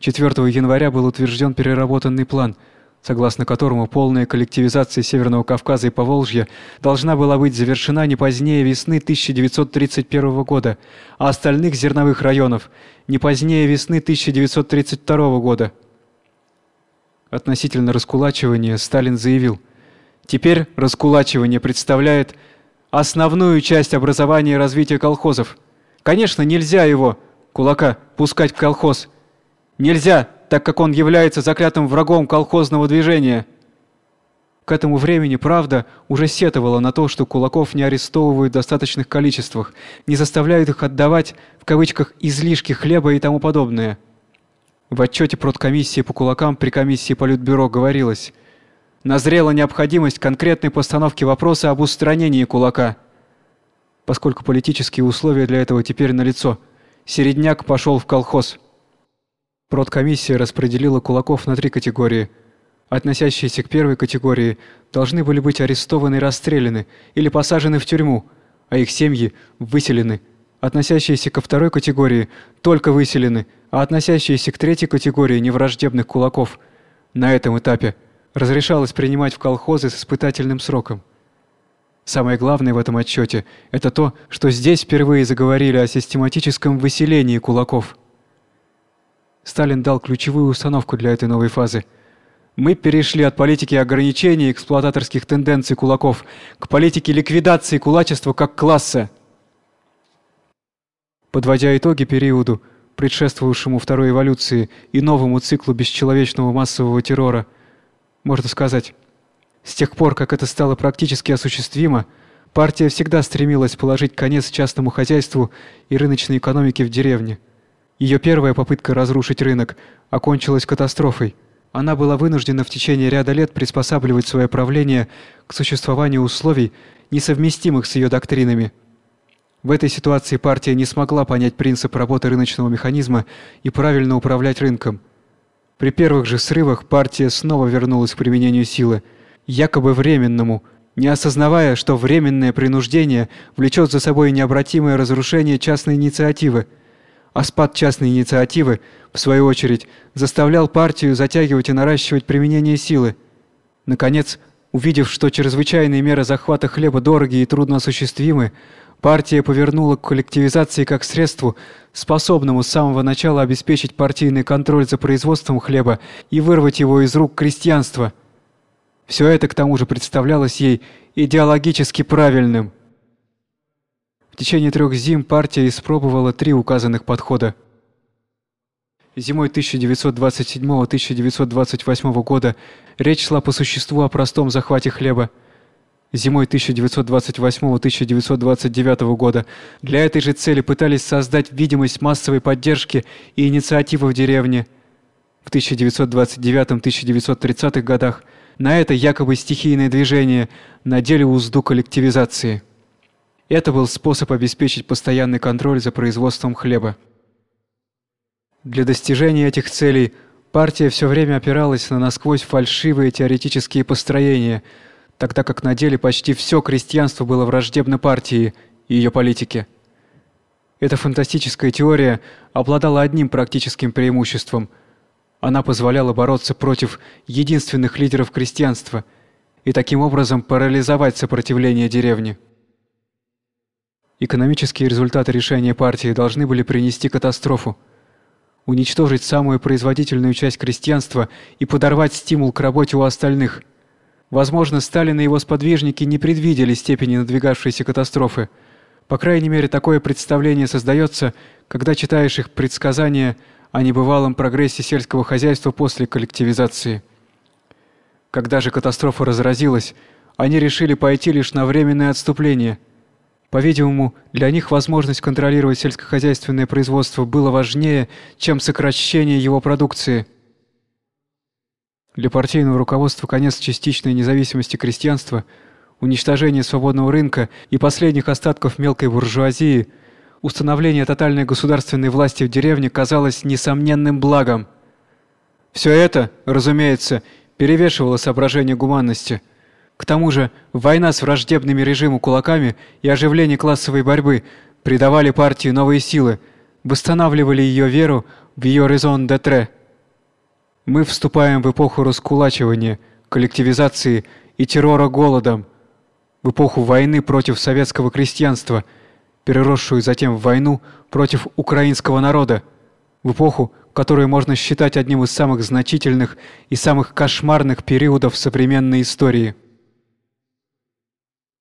4 января был утвержден переработанный план, согласно которому полная коллективизация Северного Кавказа и Поволжья должна была быть завершена не позднее весны 1931 года, а остальных зерновых районов не позднее весны 1932 года. Относительно раскулачивания Сталин заявил: "Теперь раскулачивание представляет основную часть образования и развития колхозов. Конечно, нельзя его кулака пускать в колхоз. Нельзя, так как он является заклятым врагом колхозного движения". К этому времени правда уже сетовала на то, что кулаков не арестовывают в достаточных количествах, не заставляют их отдавать в кавычках излишки хлеба и тому подобное. В отчете продкомиссии по кулакам при комиссии Политбюро говорилось: назрела необходимость конкретной постановки вопроса об устранении кулака. Поскольку политические условия для этого теперь налицо, Середняк пошел в колхоз. Продкомиссия распределила кулаков на три категории. Относящиеся к первой категории должны были быть арестованы и расстреляны или посажены в тюрьму, а их семьи выселены. Относящиеся ко второй категории только выселены, а относящиеся к третьей категории невраждебных кулаков на этом этапе разрешалось принимать в колхозы с испытательным сроком. Самое главное в этом отчете – это то, что здесь впервые заговорили о систематическом выселении кулаков. Сталин дал ключевую установку для этой новой фазы. Мы перешли от политики ограничения эксплуататорских тенденций кулаков к политике ликвидации кулачества как класса. Подводя итоги периоду, предшествовавшему второй эволюции и новому циклу бесчеловечного массового террора – можно сказать, с тех пор, как это стало практически осуществимо, партия всегда стремилась положить конец частному хозяйству и рыночной экономике в деревне. Ее первая попытка разрушить рынок окончилась катастрофой. Она была вынуждена в течение ряда лет приспосабливать свое правление к существованию условий, несовместимых с ее доктринами. В этой ситуации партия не смогла понять принцип работы рыночного механизма и правильно управлять рынком. При первых же срывах партия снова вернулась к применению силы, якобы временному, не осознавая, что временное принуждение влечет за собой необратимое разрушение частной инициативы. А спад частной инициативы, в свою очередь, заставлял партию затягивать и наращивать применение силы. Наконец, увидев, что чрезвычайные меры захвата хлеба дороги и трудноосуществимы, партия повернула к коллективизации как средству, способному с самого начала обеспечить партийный контроль за производством хлеба и вырвать его из рук крестьянства. Все это к тому же представлялось ей идеологически правильным. В течение трех зим партия испробовала три указанных подхода. Зимой 1927-1928 года речь шла по существу о простом захвате хлеба зимой 1928-1929 года для этой же цели пытались создать видимость массовой поддержки и инициативы в деревне. В 1929-1930 годах на это якобы стихийное движение надели узду коллективизации. Это был способ обеспечить постоянный контроль за производством хлеба. Для достижения этих целей партия все время опиралась на насквозь фальшивые теоретические построения – тогда как на деле почти все крестьянство было враждебно партии и ее политике. Эта фантастическая теория обладала одним практическим преимуществом. Она позволяла бороться против единственных лидеров крестьянства и таким образом парализовать сопротивление деревни. Экономические результаты решения партии должны были принести катастрофу, уничтожить самую производительную часть крестьянства и подорвать стимул к работе у остальных – Возможно, Сталин и его сподвижники не предвидели степени надвигавшейся катастрофы. По крайней мере, такое представление создается, когда читаешь их предсказания о небывалом прогрессе сельского хозяйства после коллективизации. Когда же катастрофа разразилась, они решили пойти лишь на временное отступление. По-видимому, для них возможность контролировать сельскохозяйственное производство было важнее, чем сокращение его продукции – для партийного руководства конец частичной независимости крестьянства, уничтожение свободного рынка и последних остатков мелкой буржуазии, установление тотальной государственной власти в деревне казалось несомненным благом. Все это, разумеется, перевешивало соображения гуманности. К тому же, война с враждебными режиму кулаками и оживление классовой борьбы придавали партии новые силы, восстанавливали ее веру в ее резон d'être. Мы вступаем в эпоху раскулачивания, коллективизации и террора голодом, в эпоху войны против советского крестьянства, переросшую затем в войну против украинского народа, в эпоху, которую можно считать одним из самых значительных и самых кошмарных периодов современной истории.